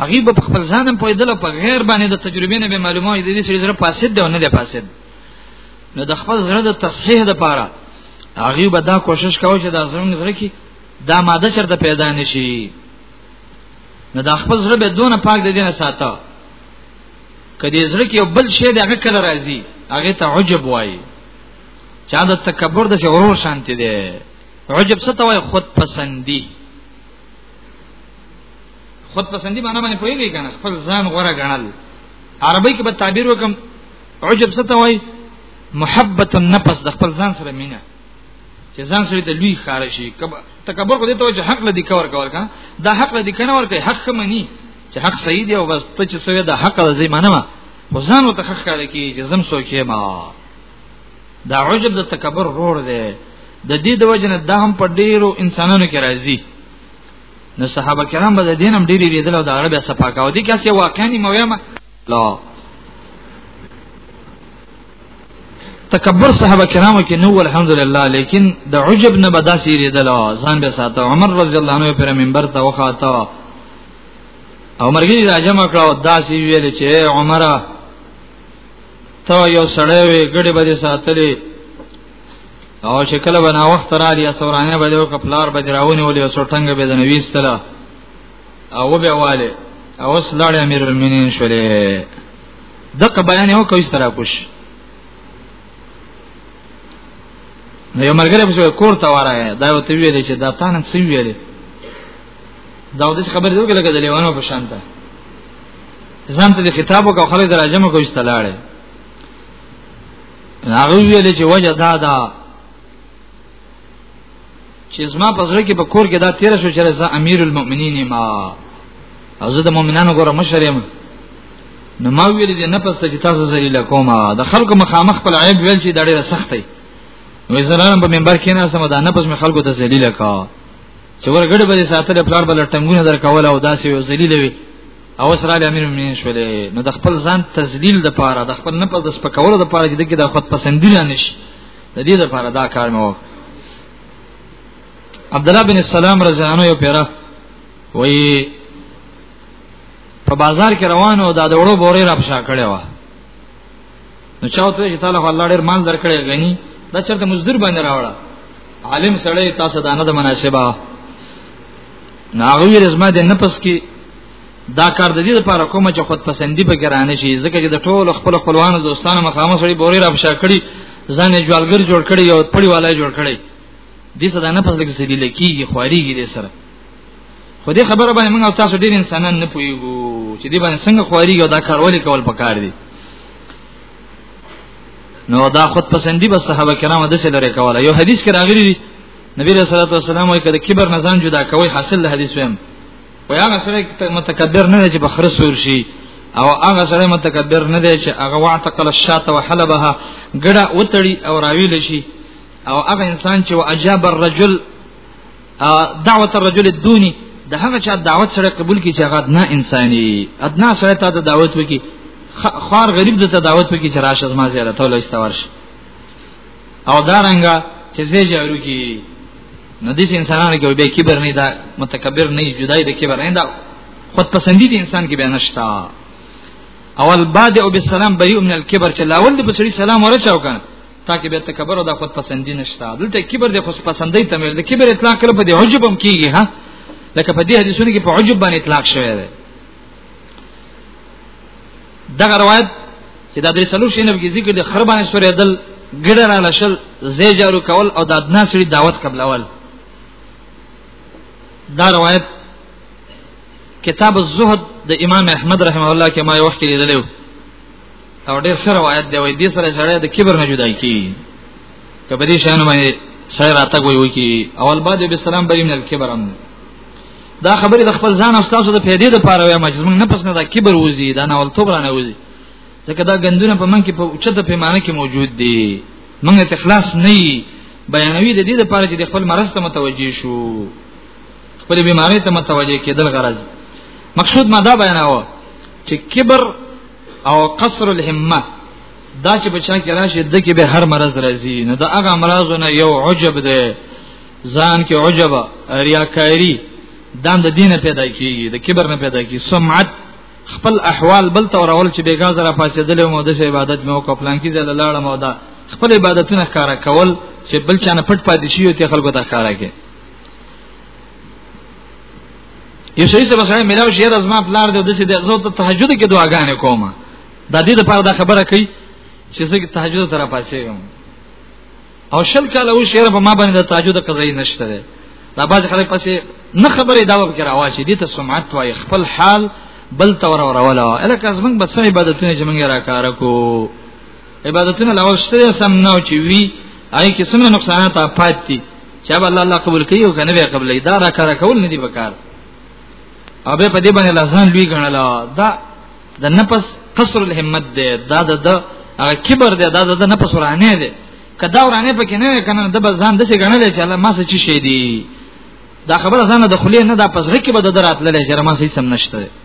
هغه په خپل ځان په ایدل په غیر باندې د تجربې نه به معلومه دي چې زړه فاسد ده نه ده فاسد نو د خپل زړه د تصحیح لپاره هغه به دا کوشش کوي چې دا زړه زړه کې دا ماده چرته پیدا نشي نو د خپل زړه به دونه پاک دي نه ساته کدی زړه کې بل شی دغه کله راځي هغه ته عجب وایي چا د تکبر د شورو شانتی دی عجب څه ته وای خود پسندي خود پسندي معنی باندې پوهیږي کنه خپل ځان غوړه غنل عربی کې به تعبیر وکم عجب څه ته وای محبت النفس د خپل ځان سره مینه چې ځان سره د لوی خار شي تکبر کو دې ته چې حق لدی کور کول کا دا حق لدی کنه ورته حق مني چې حق صحیح دی او بس ته چې سوی د حق د زمانه ما خو ځان وته حق کار کی چې زم سوچې ما دا عجب د تکبر رور دی د دې د وجنه د هم په ډیرو انسانانو کې راځي نو صحابه کرام به د دین هم ډیری ریدل او د عرب صفاکاو دي کسي واقعا مویمه لا تکبر صحابه کرامو کې نو الحمدلله لیکن د عجب نه بداسي ریدل ځان به ساته عمر رضی الله عنه پر منبر ته وخاته او مرګي راځم کړه داسي ویل چې عمره ته یو سړی وي ګډي به ساتلې او چې کله به نا وخت را لري سورانه به یو کپلار به دراونی ولې او څټنګ به د نويستله او به والي او اوس لاړ امیر المؤمنین شولې دغه بیان یو کوي سترا کوش نو یو مرګره په کور ته واره دا وته ویل چې دا تانه څه ویل دا د خبرې دوګه لګیدلې ونه په شانته ځان ته خطاب وکړ خلک دراجمه کوي ستلاړې هغه ویل چې وجه دا دا چې زما په زړه کې په کور کې دا تیر شو چې زه امیر المؤمنین ما او زه د مؤمنانو ګوره مشر یم نو ما ویل دي نه پسته چې تاسو ذلیل کوم د خلکو مخامخ خپل عیب ویل چې دا ډیره سخت دی وې زران په منبر کې نه سم دا نه پس مې خلکو ته ذلیل کا چې ورګړې به ساتل پلار بل ټنګونه درکول او داسې یو ذلیل وي او سره له امیر مين شولې نو د خپل ځان تذلیل د پاره د خپل نفس د سپکولو د پاره چې دغه د خود پسندی نه نشي د دې د پاره دا کار مو عبد الله بن السلام رضی الله عنه پیرا وی په بازار کې روانو دا د وړو بورې را پښا کړې و نو چا ته چې تعالی الله ډېر مال درکړي غني دا چرته مزدور باندې راوړه عالم سړی تاسو دا نه د مناسبه ناغوی رزما د نفس کې دا کار د دې لپاره کوم چې خود پسندي به ګرانه شي ځکه چې د ټولو خپل خپلوانو دوستانو مخامخ سړي بوري را بشا کړي ځان یې جوړګر جوړ کړي او پړي والای جوړ کړي دې څه دا نه پس لګي سړي لکیږي خواريږي دې سره خو دې خبره باندې موږ تاسو ډیر انسانان نه پویګو چې دې باندې څنګه خواري او دا کارولې کول پکار دي نو دا خود پسندی بس صحابه کرام د څه لري کوله یو حدیث کې راغلی دی نبی رسول الله صلی الله علیه وسلم کبر نزان جدا کوي حاصل له حدیث ویم و هغه سره متکبر نه چې بخره سور شي او هغه سره متکبر نه دی چې هغه واعتقل الشات وحلبها ګډه وتړي او راویل شي او هغه انسان چې واجاب الرجل دعوت الرجل الدوني د هغه چا دعوت سره قبول کی چې هغه ادنا انساني ادنا سره ته د دعوت وکي خار غریب د ته دعوت وکي چې راشه ما زیاده ته لوي استورش او دارنګا چې زه جارو کی نو دې انسانانو کې به کبر نه دا متکبر نه جدای د کبر نه دا خود پسندی د انسان کې بیان نشتا اول بادئ بالسلام بری من الكبر چې لاول د بسړي سلام ورچاو کنه تاکي به تکبر او د خود پسندی نشته دلته کبر د خود پسندی تمل د کبر اطلاق کله په دې عجب هم کیږي ها لکه په دې حدیثونو کې په عجب باندې اطلاق شوی دی دغه روایت چې دا درې څلور شینه کې ذکر د خربانه سورې دل ګډه را لشل زی جارو کول او د ادنا سری دعوت قبل اول دا روایت کتاب الزهد د امام احمد رحمه الله کې ما یو وخت لیدلو او ډېر ښه روایت دی وای دې سره سره د کبر نه جدا کی کبه دې شان باندې سره راته وای وای کی اول بعد به سلام بری من الکبر هم دا خبره د خپل ځان او تاسو د پیدې د پاره وایم چې موږ نه پس نه دا کبر وزي دا نه ول توبره نه وزي ځکه دا غندونه په من کې په چته پیمانه کې موجود دي موږ ته اخلاص نه بیانوي د دې لپاره چې د خپل مرض ته متوجي شو خپل بیماری ته متوجي کېدل غرض مقصود ما دا بیاناوه چې کبر او قصر الهمه دا چې بچا کې راشي د کې به هر مرض راځي نه دا هغه مرضونه یو عجب دی ځان کې عجب ریاکاری دام د دینه پیدا کیږي د کبر نه پیدا کیږي سمعت خپل احوال بل تور اول چې بیګا زره فاسدل مو د عبادت مې وکړ پلان کې زله لاړه مو دا خپل عبادتونه ښکارا کول چې بل چانه پټ پاتې شي او ته خلکو ته ښکارا کې یو شي څه مسله ملاو شي د ازما پلار د دسه د زو ته تهجد کې دعاګانې کومه د دې لپاره دا خبره کوي چې زه تهجد سره پاتېږم او شل کاله و شعر په ما باندې د تهجد قضایي نشته ده دا باز خلک پسې نه خبرې دا وکړه راواز دي ته سمعت وای خپل حال بل تور ورولا الکه زمنګ بسې عبادتونه چې منګه راکاره کو عبادتونه لغو شته سم نه او چې وی آی کې څومره نقصانات پات دي چې به الله الله قبول کوي او کنه به قبول دی دا را کار کول نه دی وکړ او به په دې باندې لازم لوی غنل دا د نفس قصر الهمت دی دا د د کبر دی دا د نفس ورانه دی کدا ورانه پکې نه کنه د بزان د څه غنل چې الله ما څه چی شي دی دا خبره ځان د خلی نه دا پزره کې به د درات للی چې ما څه سم نشته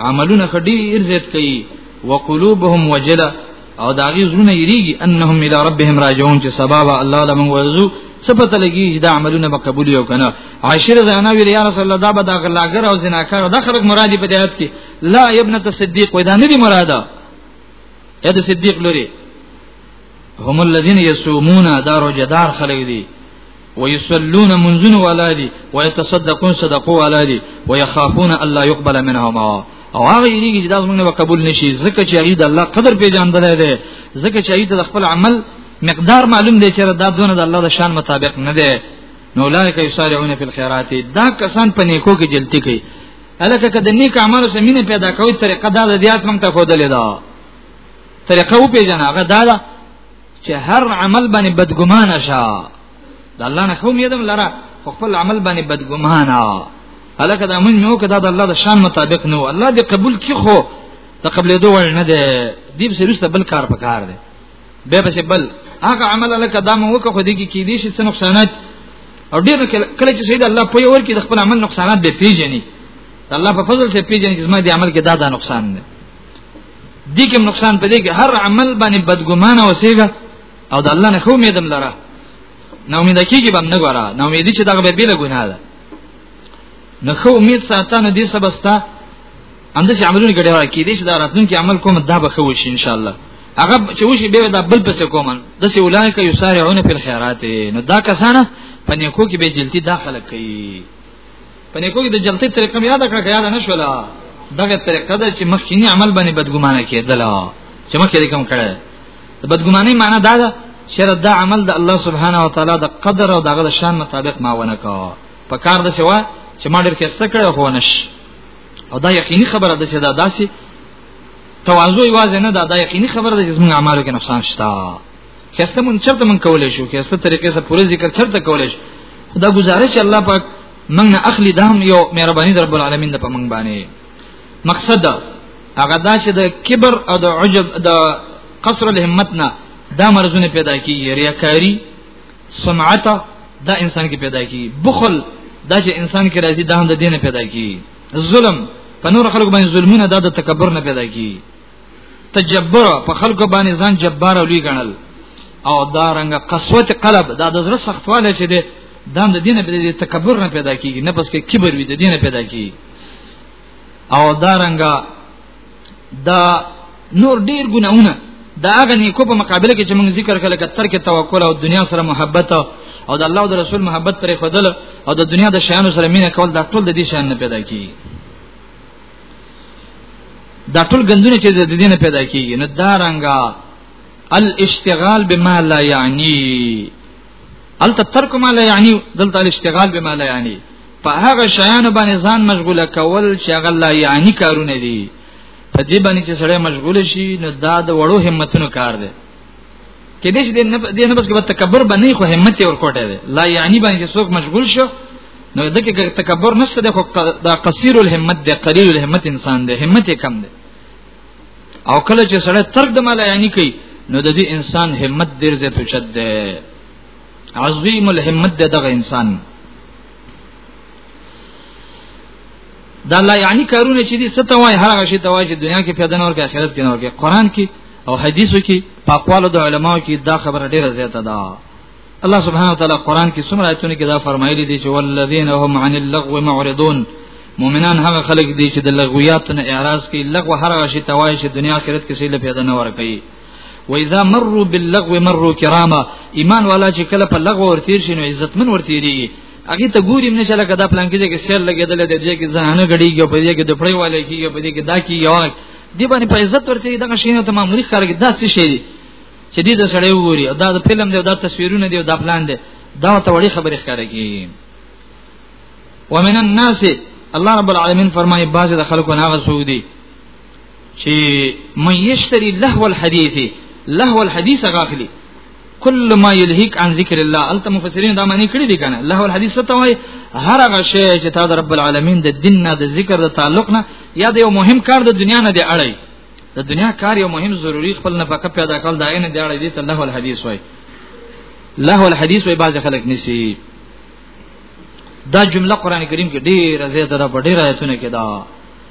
عملونه خډیر زیات کوي وقلوبهم وجله او دا غي زونه یریږي انهم الى ربهم راجعون چې سبب الله لمن ورزو صفت لګي دا عملونه به قبول یو کنه عاشر زانا ویل یا رسول الله دا به دا غلاګر او زناکار دا خلک مرادی په دیات کې لا ابن تصدیق ودا نه دی مراده یا د صدیق لوري هم الذين يصومون دارو جدار خلک دي ويصلون منزن ولادي ويتصدقون صدقوا ولادي ويخافون الله يقبل منهم او هغه یریږي چې دا زمونږ نه قبول نشي ځکه چې هغه د الله قدر پیژندل دی ځکه چې هغه د خپل عمل مقدار معلوم دی چې دا دونه د الله د شان مطابق نه دی نو لایک یسارعون فی الخيرات دا کسان په نیکو کې جلتی کوي الکه کده نیک اعمالو سره مینه پیدا کوي طریقه دا د زیات مونږ ته خو دلې دا طریقه و پیژنه هغه دا, دا چې هر عمل باندې بدګمان شه د الله نه کوم یدم لره خپل عمل باندې بدګمان هلکه دا من نو کدا د الله د شان مطابق نو الله دې قبول کی خو د قبلې دوه ول نه دی دې په سرسته بل کار پکار دی به بس بل هغه عمل لکه دا مو وکړه خو دې کې کې دې شي څه نقصانات او ډېر کله چې سید الله په یور کې د خپل عمل نقصانات به پیژني الله په فضل ته پیژني چې زما دې عمل کې دا دا نقصان دی دي کوم نقصان پدې کې هر عمل باندې بدګمانه وسیګا او د الله نه خو امیدم لره نو امید کیږي بم نه ګورا نو امید چې دغه به بیل ګناه ده نو خو امید ساتنه دې سبستا اند چې عملونه ګډه وای کې دې چې دا راتلونکي عمل کوم دا به خو شي ان شاء الله هغه چې وشي به دا بل پس کوم د سې اولایک یسارعون فی الخيرات نو دا کسانه پنه کو کې به جلتی داخله کوي په نیکو کې د جلتی طریقه مې یاد کړه یاد نه شولا دغه طریقه ده چې مخکینی عمل باندې بدګمانه کېدل چې مخکې کوم کړه د بدګماني معنی دا ده چې دا عمل د الله سبحانه و تعالی د قدر او دغه شان مطابق ما ونه کا په کار د سوا چې ما ډېر کېسته کړه خو نش او دا یقیني خبره ده چې دا داسي تواضع یوازې نه ده دا یقیني خبره ده چې زموږ اعمالو کې نقصان شته کسته مون چرته من کولای شو کسته طریقې سره پوره ذکر چرته کولای شو دا گزارش چې الله پاک موږ نه اخلي دا هم یو مهرباني در رب العالمین د پمنګ باندې مقصد هغه دا چې د کبر او د عجب د قصر الهمت نه دا مرزونه پیدا کیږي ریاکاری سمعت دا انسان کې پیدا کیږي بخل دا چې انسان کې راځي دا هم د دینه پیدا کیږي ظلم په نور خلکو باندې ظلمونه دا د تکبر نه پیدا کیږي تجبر په خلکو باندې ځان جبار او لوی ګڼل او دا رنګ قسوت قلب دا د زړه سختواله چې ده دا د دینه په دې تکبر نه پیدا کیږي نه پس کې کبر وي د دینه پیدا کیږي او دا رنګ دا نور ډیر ګناونه دا هغه نیکو په مقابله کې چې موږ ذکر کړل کتر کې توکل او دنیا سره محبت او د الله او د رسول محبت پرې خدل او د دنیا د شیانو سره مینه کول دا ټول د دې شیان نه پیدا کیږي دا ټول غندونه چې د دینه پیدا کیږي نو دا رنګا الاشتغال بما لا یعنی الته ترک ما لا یعنی دلته الاشتغال بما لا یعنی په هغه شیانو باندې ځان مشغوله کول چې هغه لا یعنی کارونه دي په دې باندې چې سړی مشغول شي نو دا د وړو همتونو کار دی کې دې چې دې نه بس کې تکبر باندې خو همت یې ورکوټه دی لا یعنی باندې څوک مشغول شو نو دغه تکبر نشته د خو د قصير الهمت د قليل الهمت انسان دی همت یې کم دی او کله چې سړی ترک د مال یعنی کوي نو د دې انسان همت ډیر زیات شد دی عظیم الهمت دغه انسان دا لا یعنی کارونه چې دي ست وای هر هغه شی ته وای چې دنیا کې پیدا نور کې آخرت کې نور کې قران کې او حدیثو کې په اقوالو د علماو کې دا خبره ډیره زیاته ده الله سبحانه وتعالى قران کې څومره آیتونه کې دا فرمایلی دي چې والذین هم عن اللغو معرضون مؤمنان هغه خلک دي چې د لغویات نه اعراض کوي لغو هر هغه شی توای چې دنیا آخرت کې سیله پیدا نه ور کوي و اذا مروا باللغو مروا کراما ایمان والا چې کله په لغو ورتیر شي نو عزتمن ورتیری هغه ته ګوري نه چې لکه دا پلان کې چې سیل لګیدل دی دې کې ځانه غړيږي په دې کې د پړې والے کېږي په دې کې دا کېږي او دی باندې په عزت ورته دغه شی نه ته معمولی خلک دا څه شي دي چې دې د سړی وګوري دا د فلم دی دا تصویرونه دی دا پلان دی دا ته وړي خبرې ښکاره کیږي ومن الناس الله رب العالمین فرمایي باز د خلکو نه غسو دي چې من یشتری لهو الحدیث لهو الحدیث غاخلی کل ما یلهیک عن ذکر الله انت مفسرین دا معنی کړی دی کنه لهو الحدیث ته وای هر هغه شی چې تا د رب العالمین د دین نه د ذکر د تعلق نه یا د یو مهم کار د دنیا نه دی اړای د دنیا کار یو مهم ضروری خپل نه پکې پیدا کول دا نه دی اړای دی ته لهو الحدیث وای لهو الحدیث وای بعض خلک نسی دا جمله قران کریم کې ډیره زیاته ده په ډیره آیتونه کې ده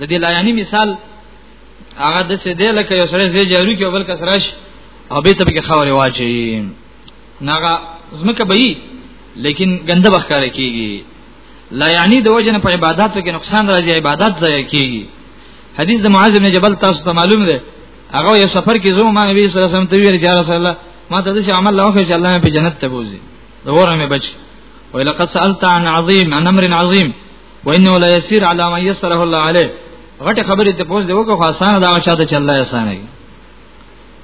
د دې لایانی مثال هغه د څه دی لکه یو سره زی جارو کې بل کس راش او به تبګه خاورې واچي ناغه زمکه به لیکن ګنده بخکار کیږي لا یعنی د وجنه په عبادتو کې نقصان راځي عبادت ضایع کیږي حدیث د معاذ بن جبل تاسو ته معلوم دی هغه یو سفر کې زوم ما نبی صلی الله علیه وسلم ته ویل چې رسول الله ما ته دې عمل لوخه چې الله په جنت ته بوزي دا وره مې بچ ویل قد سالت عن عظیم عن امر عظیم وانه لا يسير على ما يسره الله عليه غټه خبره ته پوز دی وکړه خاصانه دا چاته چې الله احسان کوي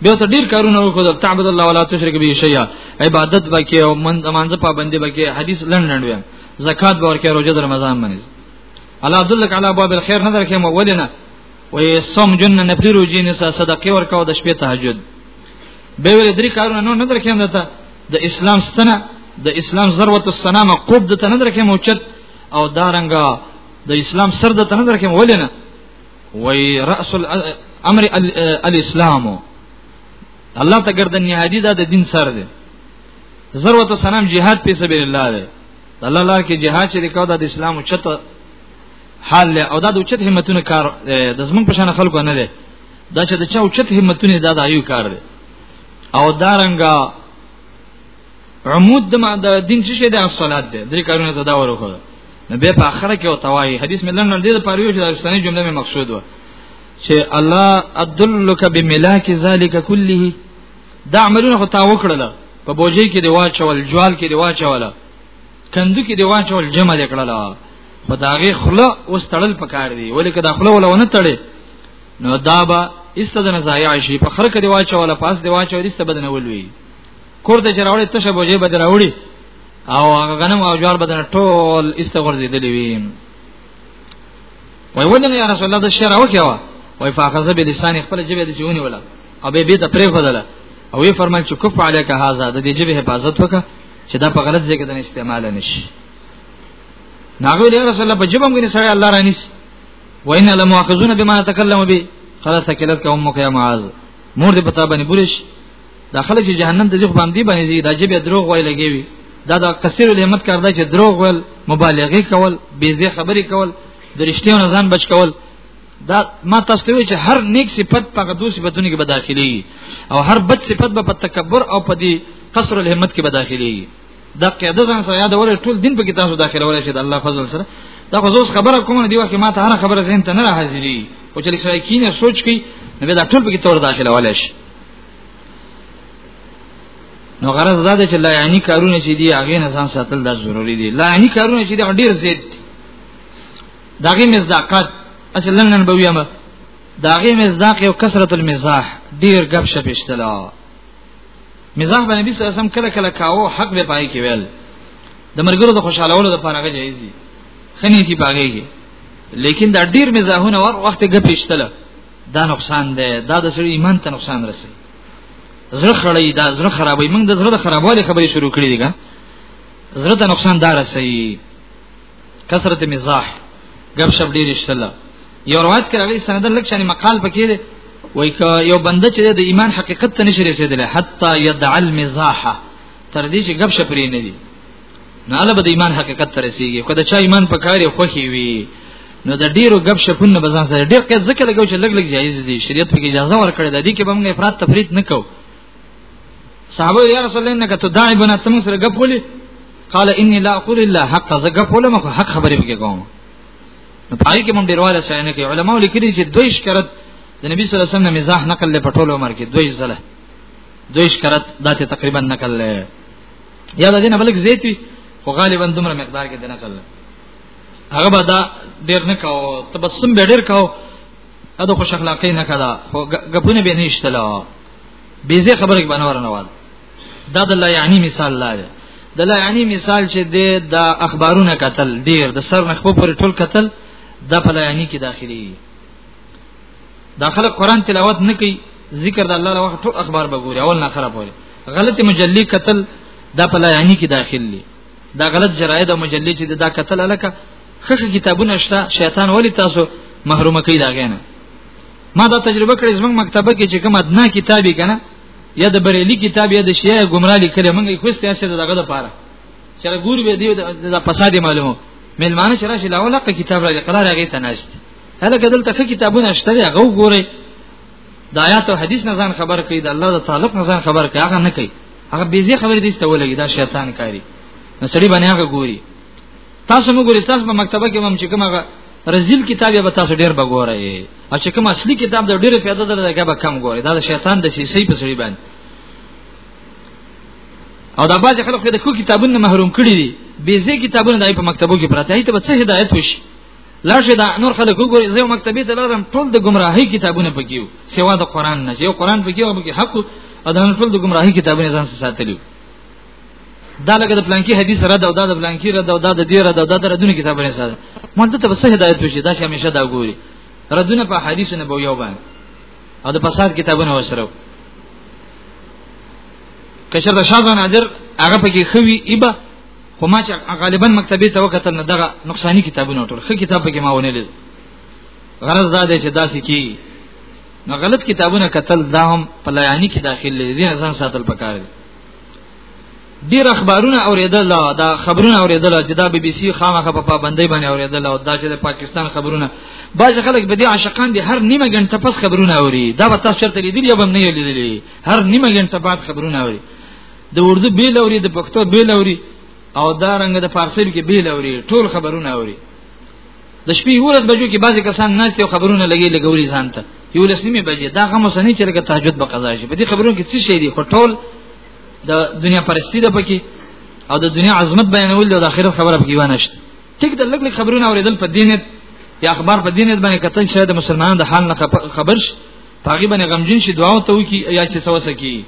بیا ته ډیر کارونه وکړل تعبد الله ولا تشرک به شیئا عبادت وکي او من زمانځه پابندي وکي حدیث لندن ویم زکات به ورکه روزه رمضان باندې الله عبد الله تعالی باب الخير نظر کې مولنا وې سم جن نه پری روزي نه صدقه ورکه او د شپې تهجد به ور درې کارونه نو نظر کې هم ده د اسلام ستنه د اسلام ضرورت السلام قوب د تنظر کې موچت او دارنګا د دا اسلام سر د تنه درکې ولنه وای راس الامر الاسلام الله ته ګردن نهادی دا د دین سر دی ضرورت سلام jihad په سبیل الله دی الله لار کې jihad چې کو دا د اسلام او چت حال له او دا د چت همتونه کار د زمون په شان خلکو نه دی دا چې د چا او چت همتونه دا د ایو کار دی او دارنګا عمود د ما د دین څه شه د صلات ده درې کارونه ته دا ورخه نو به په اخره کې او توای حدیث مې لنډ دې په اړه چې د استاني جمله مې مقصود و چې الله ادلک بملاک ذالک کله دا عملونه خو تا وکړل په بوجي کې دی واچول جوال کې دی واچول کندو کې دی واچول جمع کړل په داغه خله اوس تړل پکار دی ولې کدا خله ولونه تړي نو دا به استدنه ضایع شي په خرکه دی واچول پاس دی واچول استبدنه ولوي کور ته چرولې تشه بوجه به دراوړي او هغه غنم او جوار بدن ټول استغورځېدلې وي وای ولنه یا رسول الله د شعر او کیوا وای فاخذ به لسان خپل جبه د چونی ولا او به به ته پرې خدله او یې فرمایل چې کف علیک هاذا د دې جبه حفاظت وکړه چې دا په غلط ځای کې د استعمال نشي ناغه دی رسول الله په جبه موږ نه سره الله رانیس وان لم واخذون بما تکلم به خلاص کلت کوم مکه معاذ مور دې پتا باندې بولش دا خلک چې جهنم ته ځي خو باندې باندې ځي دا جبه دروغ وای لګي دا د کثیر الهمت کار دی چې دروغ ول مبالغه کول بیزه خبرې کول د رښتیا نه ځان بچ کول دا ما تاسو ته چې هر نیک صفت په غدو صفاتونو کې به داخلي او هر بد صفت به په تکبر او په دې قصر الهمت کې به داخلي دا قاعده ځان سره یاد ولې ټول دین په کې تاسو داخله ولې چې د الله فضل سره دا خو زوس خبره کوم دی وکه ما ته هر خبره ذهن ته نه راځي او چې لسای کینه سوچ کی نو دا ټول په کې تور داخله ولې شي نو غرض دا دی چې لا یعنی کارونه چې دی هغه نه ځان ساتل دا ضروری دی لا یعنی کارونه چې دی ډیر زیات دی داغه مصداقات اصل نن به ویمه داغه مصداق یو کثرت المزاح ډیر غب شپ اشتلا مزاح باندې نبی صلی الله علیه وسلم کله کله کاو حق به پای کې ویل د مرګرو د خوشالولو لپاره هغه جایز دي خني دي پاګيږي لیکن دا ډیر مزاحونه ور وخت غب اشتلا دا نقصان دی دا د سړي ایمان ته نقصان رسي زړه خړی دا زړه خرابوي موږ د زړه خرابوالي خبرې شروع کړې دي ګا زړه ته نقصان دار رسي کثرت مزاح غب شپ ډیر اشتله یو روایت کې راغلی سند لک شانی مقال پکې دی وای ک یو بنده چې د ایمان حقیقت ته نشي رسیدلی حتی یدع المزاح تر دې چې غب شپ لري نه دي نه له بده ایمان حقیقت تر رسیږي کله چې ایمان په کار خوخي وي نو د ډیرو غب شپونه بزان سره ډیر کې ذکر لګو چې لګ لګ جایز دي شریعت په اجازه ورکړي د دې کې بمغه افراط تفرید نکو صحابه یا رسول الله نه کته دای بنا تم سره غب ولي قال اني لا اقول الا حق ز غب ولم حق خبرې وکي کوم نو پای کې مونږ ډیرواله څه نه کوي علما لیکلي چې دوی شکرت د نبی صلی الله علیه وسلم مزاح نقل له پټولو مرکه دوی زله دوی شکرت داته تقریبا نقل له یا د دینه بلک زیات وي خو غالبا دومره مقدار کې د نقل هغه به دا ډیر نه کاو تبسم به ډیر کاو اده خوش اخلاقی نه کړه خو غپونه به نشتلا بیزه خبره کې بنور نه واد دا د لا یعنی مثال لا دی د لا یعنی مثال چې د د اخبارونه قتل ډیر د سر نخبو پر ټول قتل د په لا یعنی کې داخلي داخله قران تلاوت نه کوي ذکر د الله له وخت ټول اخبار به ګوري اول نه خراب وي غلط مجلي قتل دا په لایانی کې داخل دي دا غلط جراید او مجلي چې دا قتل الکه خخه کتابونه شته شیطان ولی تاسو محروم کوي دا غنه ما دا تجربه کړې زمنګ مکتبه کې چې کوم ادنا کتابي کنه یا د بریلی کتاب یا د شیعه ګمرا لیکل موږ یې کوسته اسه دغه د پاره چې ګور به دی د فساد معلومه ملمانه چې راشي لاوله کتاب راځي قرار هغه تناشت هلکه دلته ښه کتابونه شته دی هغه وګورئ د آیات او حدیث نه ځان خبر کړي د الله د تعلق نه ځان خبر کړي هغه نه کوي هغه بيزي خبرې دي ته ولګي دا شیطان کاری نو سړي باندې هغه ګوري تاسو موږ ګوري تاسو په مکتبه کې هم چې کومه رزیل کتاب به تاسو ډیر بګورئ او چې کوم اصلي کتاب د ډیره پیدا درته به کم ګورئ دا د شیطان د سیسي په سړي باندې او دا باز خلک د کو کتابونو محروم کړي دي بيزي کتابونه دای په مکتبو کې پراته دي ته به څه هدایت وشي لاشه دا نور خلک وګوري زه مکتبه ته لازم ټول د گمراهی کتابونه پکيو سوا د قران نه یو قران پکيو او پکې حق او دا ټول د گمراهی کتابونه ځان ساتلیو دا لکه د پلانکی حدیث رد او دا د پلانکی رد او دا د دې رد او دا د ردونه کتابونه ساده مونږ ته به څه هدایت وشي دا چې همیشه دا ګوري ردونه په حدیث نه بو یو باندې او د فساد کتابونه وسره کشر د شاهزان حاضر هغه پکې خوي ایبه خو ما چې غالبا مکتبې ته وکتل نه دغه نقصانی کتابونه ټول خو کتاب پکې ما ونه لید غرض دا دی چې داسې کی نو غلط کتابونه قتل دا هم په لایانی کې داخل دي ځان ساتل پکار دي ډیر اخبارونه اوریدل دا خبرونه اوریدل چې دا بي بي سي خامخه په پابندۍ باندې اوریدل او دا چې د پاکستان خبرونه باز خلک به دي عاشقان دي هر نیمه غنټه پس خبرونه اوري دا به تاسو چرته لیدلی یا به نه لیدلی هر نیمه غنټه بعد خبرونه اوري د اردو بیل اوري د پښتو بیل اوري او دا رنګ د فارسی کې بیل اوري ټول خبرونه اوري د شپې ورځ بجو کې بعضی کسان ناست او خبرونه لګي لګوري ځان ته یو لسنیمه بجې دا غمو سنې چې لکه تهجد به قضا شي په دې خبرونو کې څه شي دي خو ټول د دنیا پرستی ده پکې او د دنیا عظمت بیانول او د آخرت خبره پکې ونه شته ټیک د لګ لګ خبرونه اوریدل په دینت یا اخبار په دینت باندې کتل شاید مسلمانانو د حال نه خبر شي پاګې باندې غمجن شي دعا ته وکي یا چې سوسه کی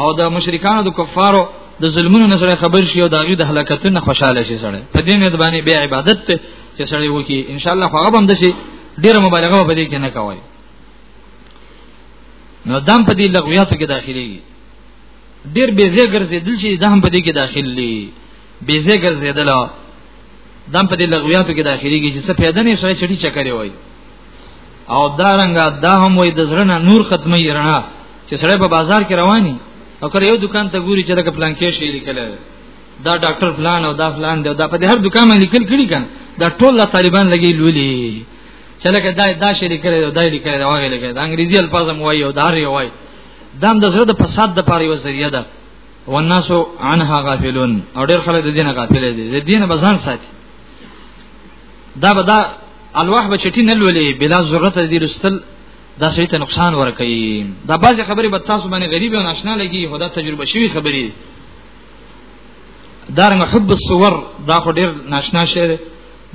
او د مشرکانو د کفارو د ظلمونو نه سره خبر شي او د هغه د هلاکتونو خوشاله شي سره په دې نه باندې بیا عبادت ته چې سره وکی ان شاء الله هغه هم د شي ډیره مبالغه په دې کې نه کوي نو دام په دې لغویاتو کې داخليږي ډیر به زی ګرځیدل چې دام په دې کې داخلي به زی ګرځیدل دام په دې لغویاتو کې داخليږي چې څه پیدا نه شي چړي چکرې وایي او دارنګه دا هم وای د زړه نه نور ختمه یې رڼا چې سړی په بازار کې رواني او کله یو دکان ته ګوري چې دا پلان کې شي لیکل دا ډاکټر پلان او دا پلان دی دا په هر دکان باندې لیکل کړي کنه دا ټول طالبان لګي لولي چې لکه دا دا شي لیکل دا لیکل دا وایي لیکل دا انګریزي الفاظ هم وایي او دا ری وایي دا د زړه د فساد د پاره یو ذریعہ ده والناس عنها غافلون او ډېر خلک د دینه غافل دي د دینه بزان ساتي دا به دا الواح به چټي نه لولې بلا ضرورت دې رسل دا سړي ته نقصان ورکړي دا بعضی خبرې به تاسو باندې غریب او ناشنا لګي خدا تجربه شوی خبرې دار محب الصور دا خو ډیر ناشنا شی دی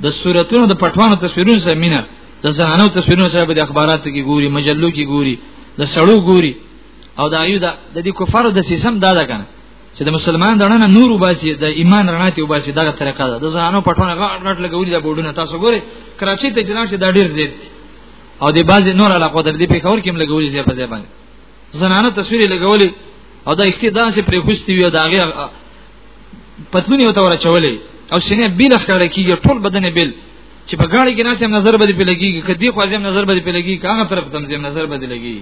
د صورتونو د پټوانو تصویرونو سره مینه د زنانو تصویرونو سره به اخباراتو کې ګوري مجلو کې ګوري د سړو ګوري او دا یو د دې کفارو د سیسم دا ده کنه چې د مسلمان دنه نه نور وباسي د ایمان رڼا ته وباسي دغه طریقه ده د ځانو پټونه غاټ غاټ لګولي د بورډونه تاسو ګوري کراچي ته جناب چې دا ډیر زیات او د بعضی نور علاقو در دې په کور کې لګولي زیات ځای باندې زنانه تصویر لګولي او دا اختی داسې پرې خوستي وي دا غي پتلونی وته ورچولې او سینې بیل ښکار کیږي ټول بدن بیل چې په غاړه کې ناسم نظر بده پیلګي کدی خو ازم نظر بده پیلګي کاغه طرف تم زم نظر بده لګي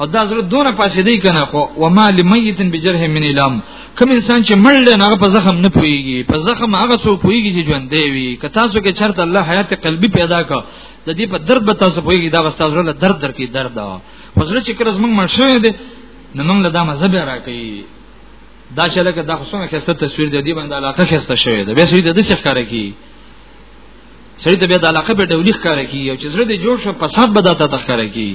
او دا زړه دونه پاسې دی کنه خو و ما لمیت بجرح من الام کوم انسان چې مړ نه هغه په زخم نه پويږي په زخم هغه څو پويږي چې ژوند دی وي که تاسو کې چرته الله حیات قلبي پیدا کا د دې په درد به تاسو پويږي دا واستاو زړه درد در کې درد دا فزره چې کړز موږ مړ شوی دی نو موږ له دا مذهب راکې دا چې لکه دا خصوصا خسته تصویر دی باندې علاقه خسته شوی دی به سوی د دې څخه کار کوي سړی ته به د علاقه په ډولې ښکار کوي او چې زړه دې جوړ شو په صاحب بداته تخکار کوي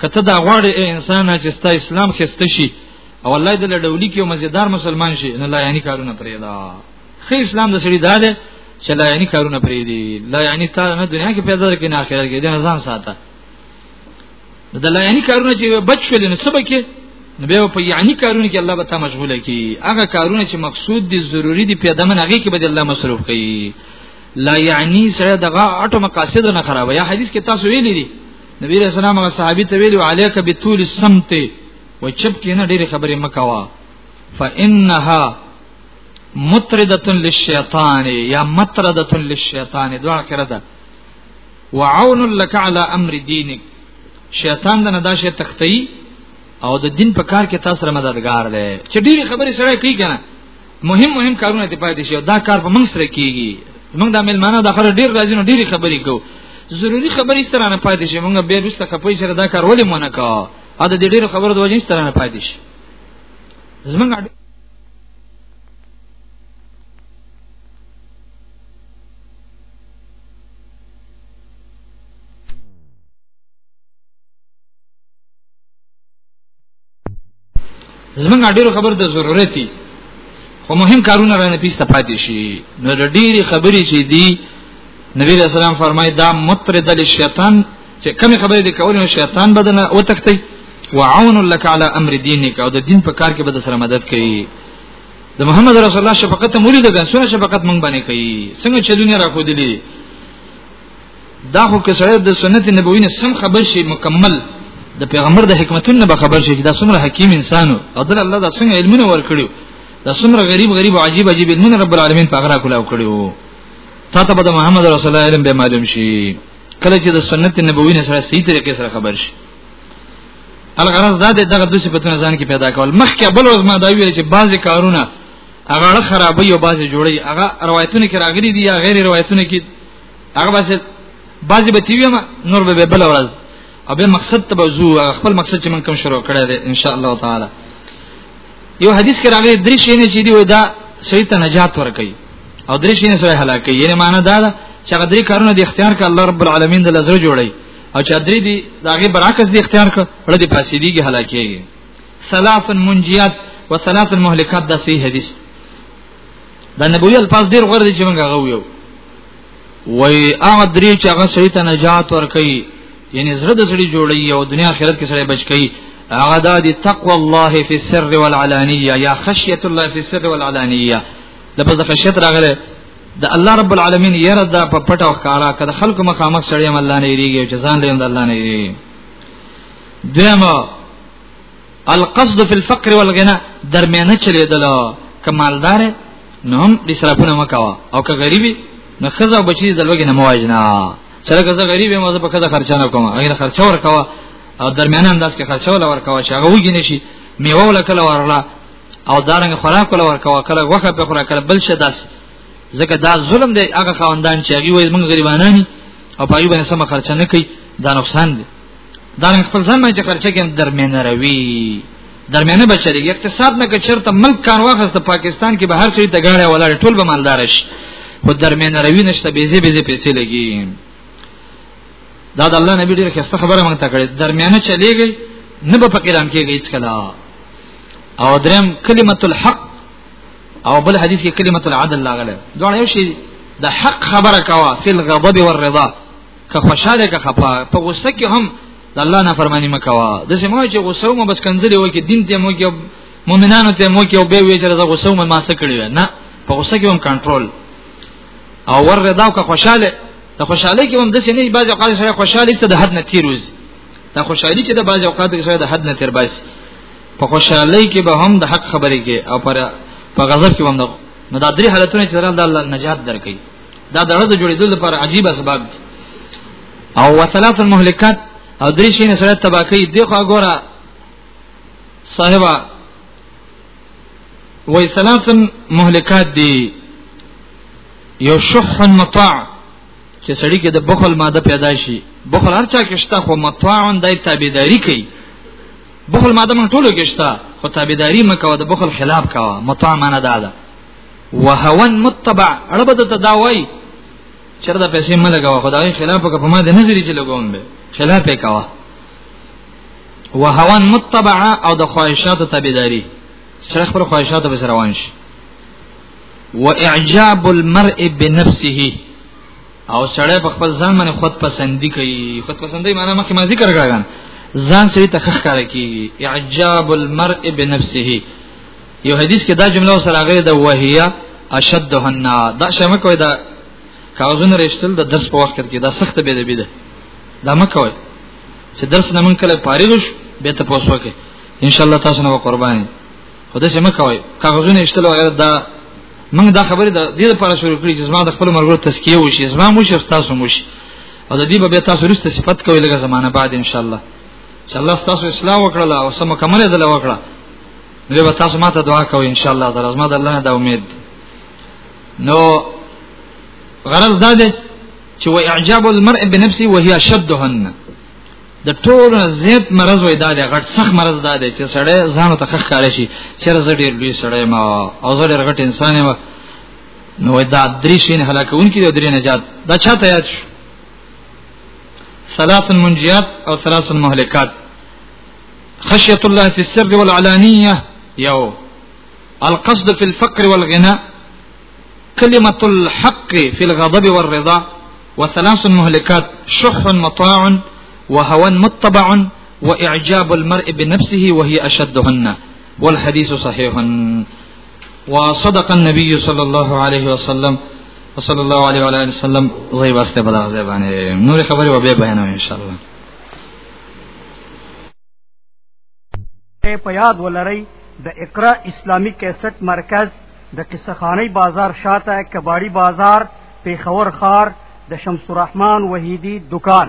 کته دا غواړي اے انسان چې ستا اسلام خسته شي او الله دې له ډولي کې مزیدار مسلمان شي نه لا یعنی کارونه پرې دا خې اسلام د سړي دا ده چې لا یعنی کارونه پرې دي لا یعنی تا نه دنیا کې پیدا کړي نه آخرت کې دې ځان ساته د لا یعنی کارونه چې بچول نه سبا کې نو به په یعنی کارونه کې الله به تا مشغوله کی هغه کارونه چې مقصود دي ضروری دي پیدا من هغه کې به الله مصروف کوي لا یعنی سره دغه اټو مقاصد نه خراب یا حدیث کې تاسو ویلي دي نبی رسول الله هغه صحابي ته ویلو علیک بتول السمت و چپ کې نه ډېری خبرې مکوا فانها مطرده للشیطان یا مطرده للشیطان دعا کړه ده وعون لك على امر دينك شیطان د نه دا شی تختی او د دین په کار کې تاسو سره مددگار دی چې ډېری خبرې سره کوي کنه مهم مهم کارونه ته پاتې شي دا کار په موږ سره کیږي موږ د ملمانه د خره ډیر راځي نو ډیری خبرې کو ضروری خبرې سره نه پاتې شي موږ به رسته خپې سره دا کار ولې مونږه کا ا د ډیرو خبرو د وجې سره نه پاتې شي زمونږ زمونږ ډیرو خبر د ضرورت دي خو مهم کارونه رانه پیسته پاتې شي نو د ډیری خبرې چې دي نبی رسول الله فرمایي دا مطرد للشیطان چې کوم خبرې دي کول نو شیطان بدنه او تختی وعون لك على امر دينك او د دین په کار کې به سره مدد کوي د محمد رسول الله شفقت مولید ده سونه شفقت مونږ باندې کوي څنګه چې دنیا را کو دي دا خو که سره د سنت نبوي نه سم خبر شي مکمل د پیغمبر د حکمتونو نه به خبر شي چې دا څومره حکیم انسان او د الله د څنګه علمونه ورکړي دا څومره غریب غریب عجیب عجیب علمونه رب العالمین په غره کولاو کړي وو تا ته به محمد رسول الله علم به معلوم شي کله چې د سنت نبوي نه سره صحیح طریقې سره خبر شي الغرض دا دغه د صفاتونو ځان کې پیدا کول مخکې بل ورځ ما دا ویل چې بعضی کارونه هغه خرابې او بعضی جوړي هغه روایتونه کې راغلي دي یا غیر روایتونه کې هغه بس بعضی به تیوی ما نور به بل ورځ او به مقصد ته بزو خپل مقصد چې من کوم شروع کړی دی ان شاء الله تعالی یو حدیث کې راغلی درې شي نه چې دی وای دا سړی ته نجات ورکړي او درې شي نه سړی هلاک کوي یعنی معنی دا ده چې هغه درې کارونه د اختیار ک الله رب العالمین د لزر جوړي او چې درې دی داغه برعکس دی اختیار ک ول دي فاسدی کې هلاکیږي ثلاث منجیات و ثلاث مهلکات دا صحیح حدیث دا نبوي الفاظ ډیر غوړ دي چې موږ هغه ویو وای هغه درې چې هغه سړی ته نجات ورکړي یعنی زړه د سړي جوړي او دنیا آخرت کې سړی بچ کړي هغه د دې تقوا الله فی السر والعلانیه یا خشیت الله فی السر والعلانیه لپس د خشیت راغله د الله رب العالمین یره د په پټه او کارا کده خلکو مخامخ سړی هم الله نه یریږي او جزان لري هم الله نه یریږي دمو القصد فی الفقر والغنا درمیانه چلی دلو کمالدار نو هم د اسرافونه مکوا او که غریبي نو خزه او بچی د لوګي نه مواجنا سره که زه غریب یم زه په خزه خرچه نه کوم هغه خرچه ورکوا او درمیانه انداز کې خرچه ول ورکوا چې هغه وګی نشي میوه ول کله ورلا او دارنګ خوراک ول ورکوا کله وخه په خوراک کله بل شه داس ځکه دا ظلم دی هغه خواندان چې هغه وایي موږ غریبانانی او پایو باندې سم خرچه نه کوي دا نقصان دی دا خپل ځان نه چې خرچه کې درمیانه روي درمیانه بچی اقتصاد نه که چرته ملک کار واخس د پاکستان کې به هر څه ته غاړه ولاړ ټول به مالدار شي خو درمیانه روي نشته بيزي بيزي پیسې لګي دا د الله نبی ډیره خسته خبره مونږ ته کړې درمیانه چلےږي نه به پکې رام کېږي هیڅ کله او درم کلمت الحق او بل حدیث کې کلمت العدل لاغله دوه یو شی د حق خبره کوا فی الغضب والرضا که خوشاله که خپه په غصه کې هم د الله نه فرمانی مکوا د سمو چې غصه مو بس کنځلې وای کې دین ته مو کې مؤمنانو ته مو کې او به وی چې زه غصه مو ما څه کړی نه په غصه کې هم کنټرول او ور رضا او که خوشاله د خوشحالي کې هم د سینې بعض اوقات سره خوشحالي ست د حد نه تیر وز د خوشحالي کې د بعض اوقات سره د حد نه تیر بس په خوشحالي کې به هم د حق خبرې کې او پر په غضب کې هم د نو دا درې حالتونه چې سره د الله نجات درکې دا د هغه جوړېدل لپاره عجیب اسباب دي او وثلاث المهلکات او درې شي نه سره تباکی دی خو ګوره صاحبہ وای ثلاث مهلکات دي یو شح مطاع چې سړی کې د بخل ماده پیدا شي بخل هر چا کې شته خو مطاع دای تابعداري کوي بخل ماده من ټولو کې شته خو تابعداري مکو د بخل خلاف کاوه مطاع معنا دا ده وهوا متبع ربد تداوي چر دا پیسې مله غوا خدای خلاف که په ما د نظرې چې لګوم به خلاف یې کاوه وهوا متبع او د خواهشاتو تابعداري سره خپل خواهشاتو به روان شي واعجاب المرء بنفسه او سړی په خپل ځان باندې خود پسندي کوي خود پسندي معنی مخکې ما ذکر کړل ځان سړي تخخ کار کوي اعجاب المرء بنفسه یو حدیث کې دا جمله سره غي د وهیا اشدهن دا شمه کوي دا کاغذونه رښتل د درس په وخت کې دا سخت به دی بده دا مکوي چې درس نه مونږ کله فارغ شو به ته پوسو کې ان شاء الله تاسو نه قربان خدای سم کوي کاغذونه اشتل وغیرہ دا موږ دا خبره د دې لپاره شروع کړې چې زما د خپل مرګ تسکیه وشي زما مو شي تاسو مو شي او د دې به تاسو رسته صفت کوي لګه زمانہ بعد ان شاء الله چې الله تاسو اسلام وکړه او سم کمره دل وکړه نو به تاسو ماته دعا کوئ ان شاء الله تعالی زما د الله دا امید نو غرض دا دی چې و اعجاب المرء بنفسه وهي شدهن د ټول زیات مرض وای دا دی غټ سخت مرض دا دی چې سړی ځان ته خخ کار شي چې زه ډیر لوی سړی ما او زه ډیر غټ انسان یم نو دا درې شین هلاکون کې درې نجات دا چا ته یاد شو ثلاث منجیات او ثلاث مهلکات خشية الله في السر والعلانية يو القصد في الفقر والغنى كلمة الحق في الغضب والرضا وثلاث مهلكات شح مطاع وهوى متبع وإعجاب المرء بنفسه وهي أشدهن والحديث صحيح وصدق النبي صلى الله عليه وسلم صلی الله علیه و علیه وسلم زوی واسطه بلا زبانه نور خبره به بیانو ان شاء الله په یاد ولرئ د اقرا اسلامی کیسټ مرکز د قصخانی بازار شاته کباړی بازار پیښور خار د شمس الرحمن وحیدی دکان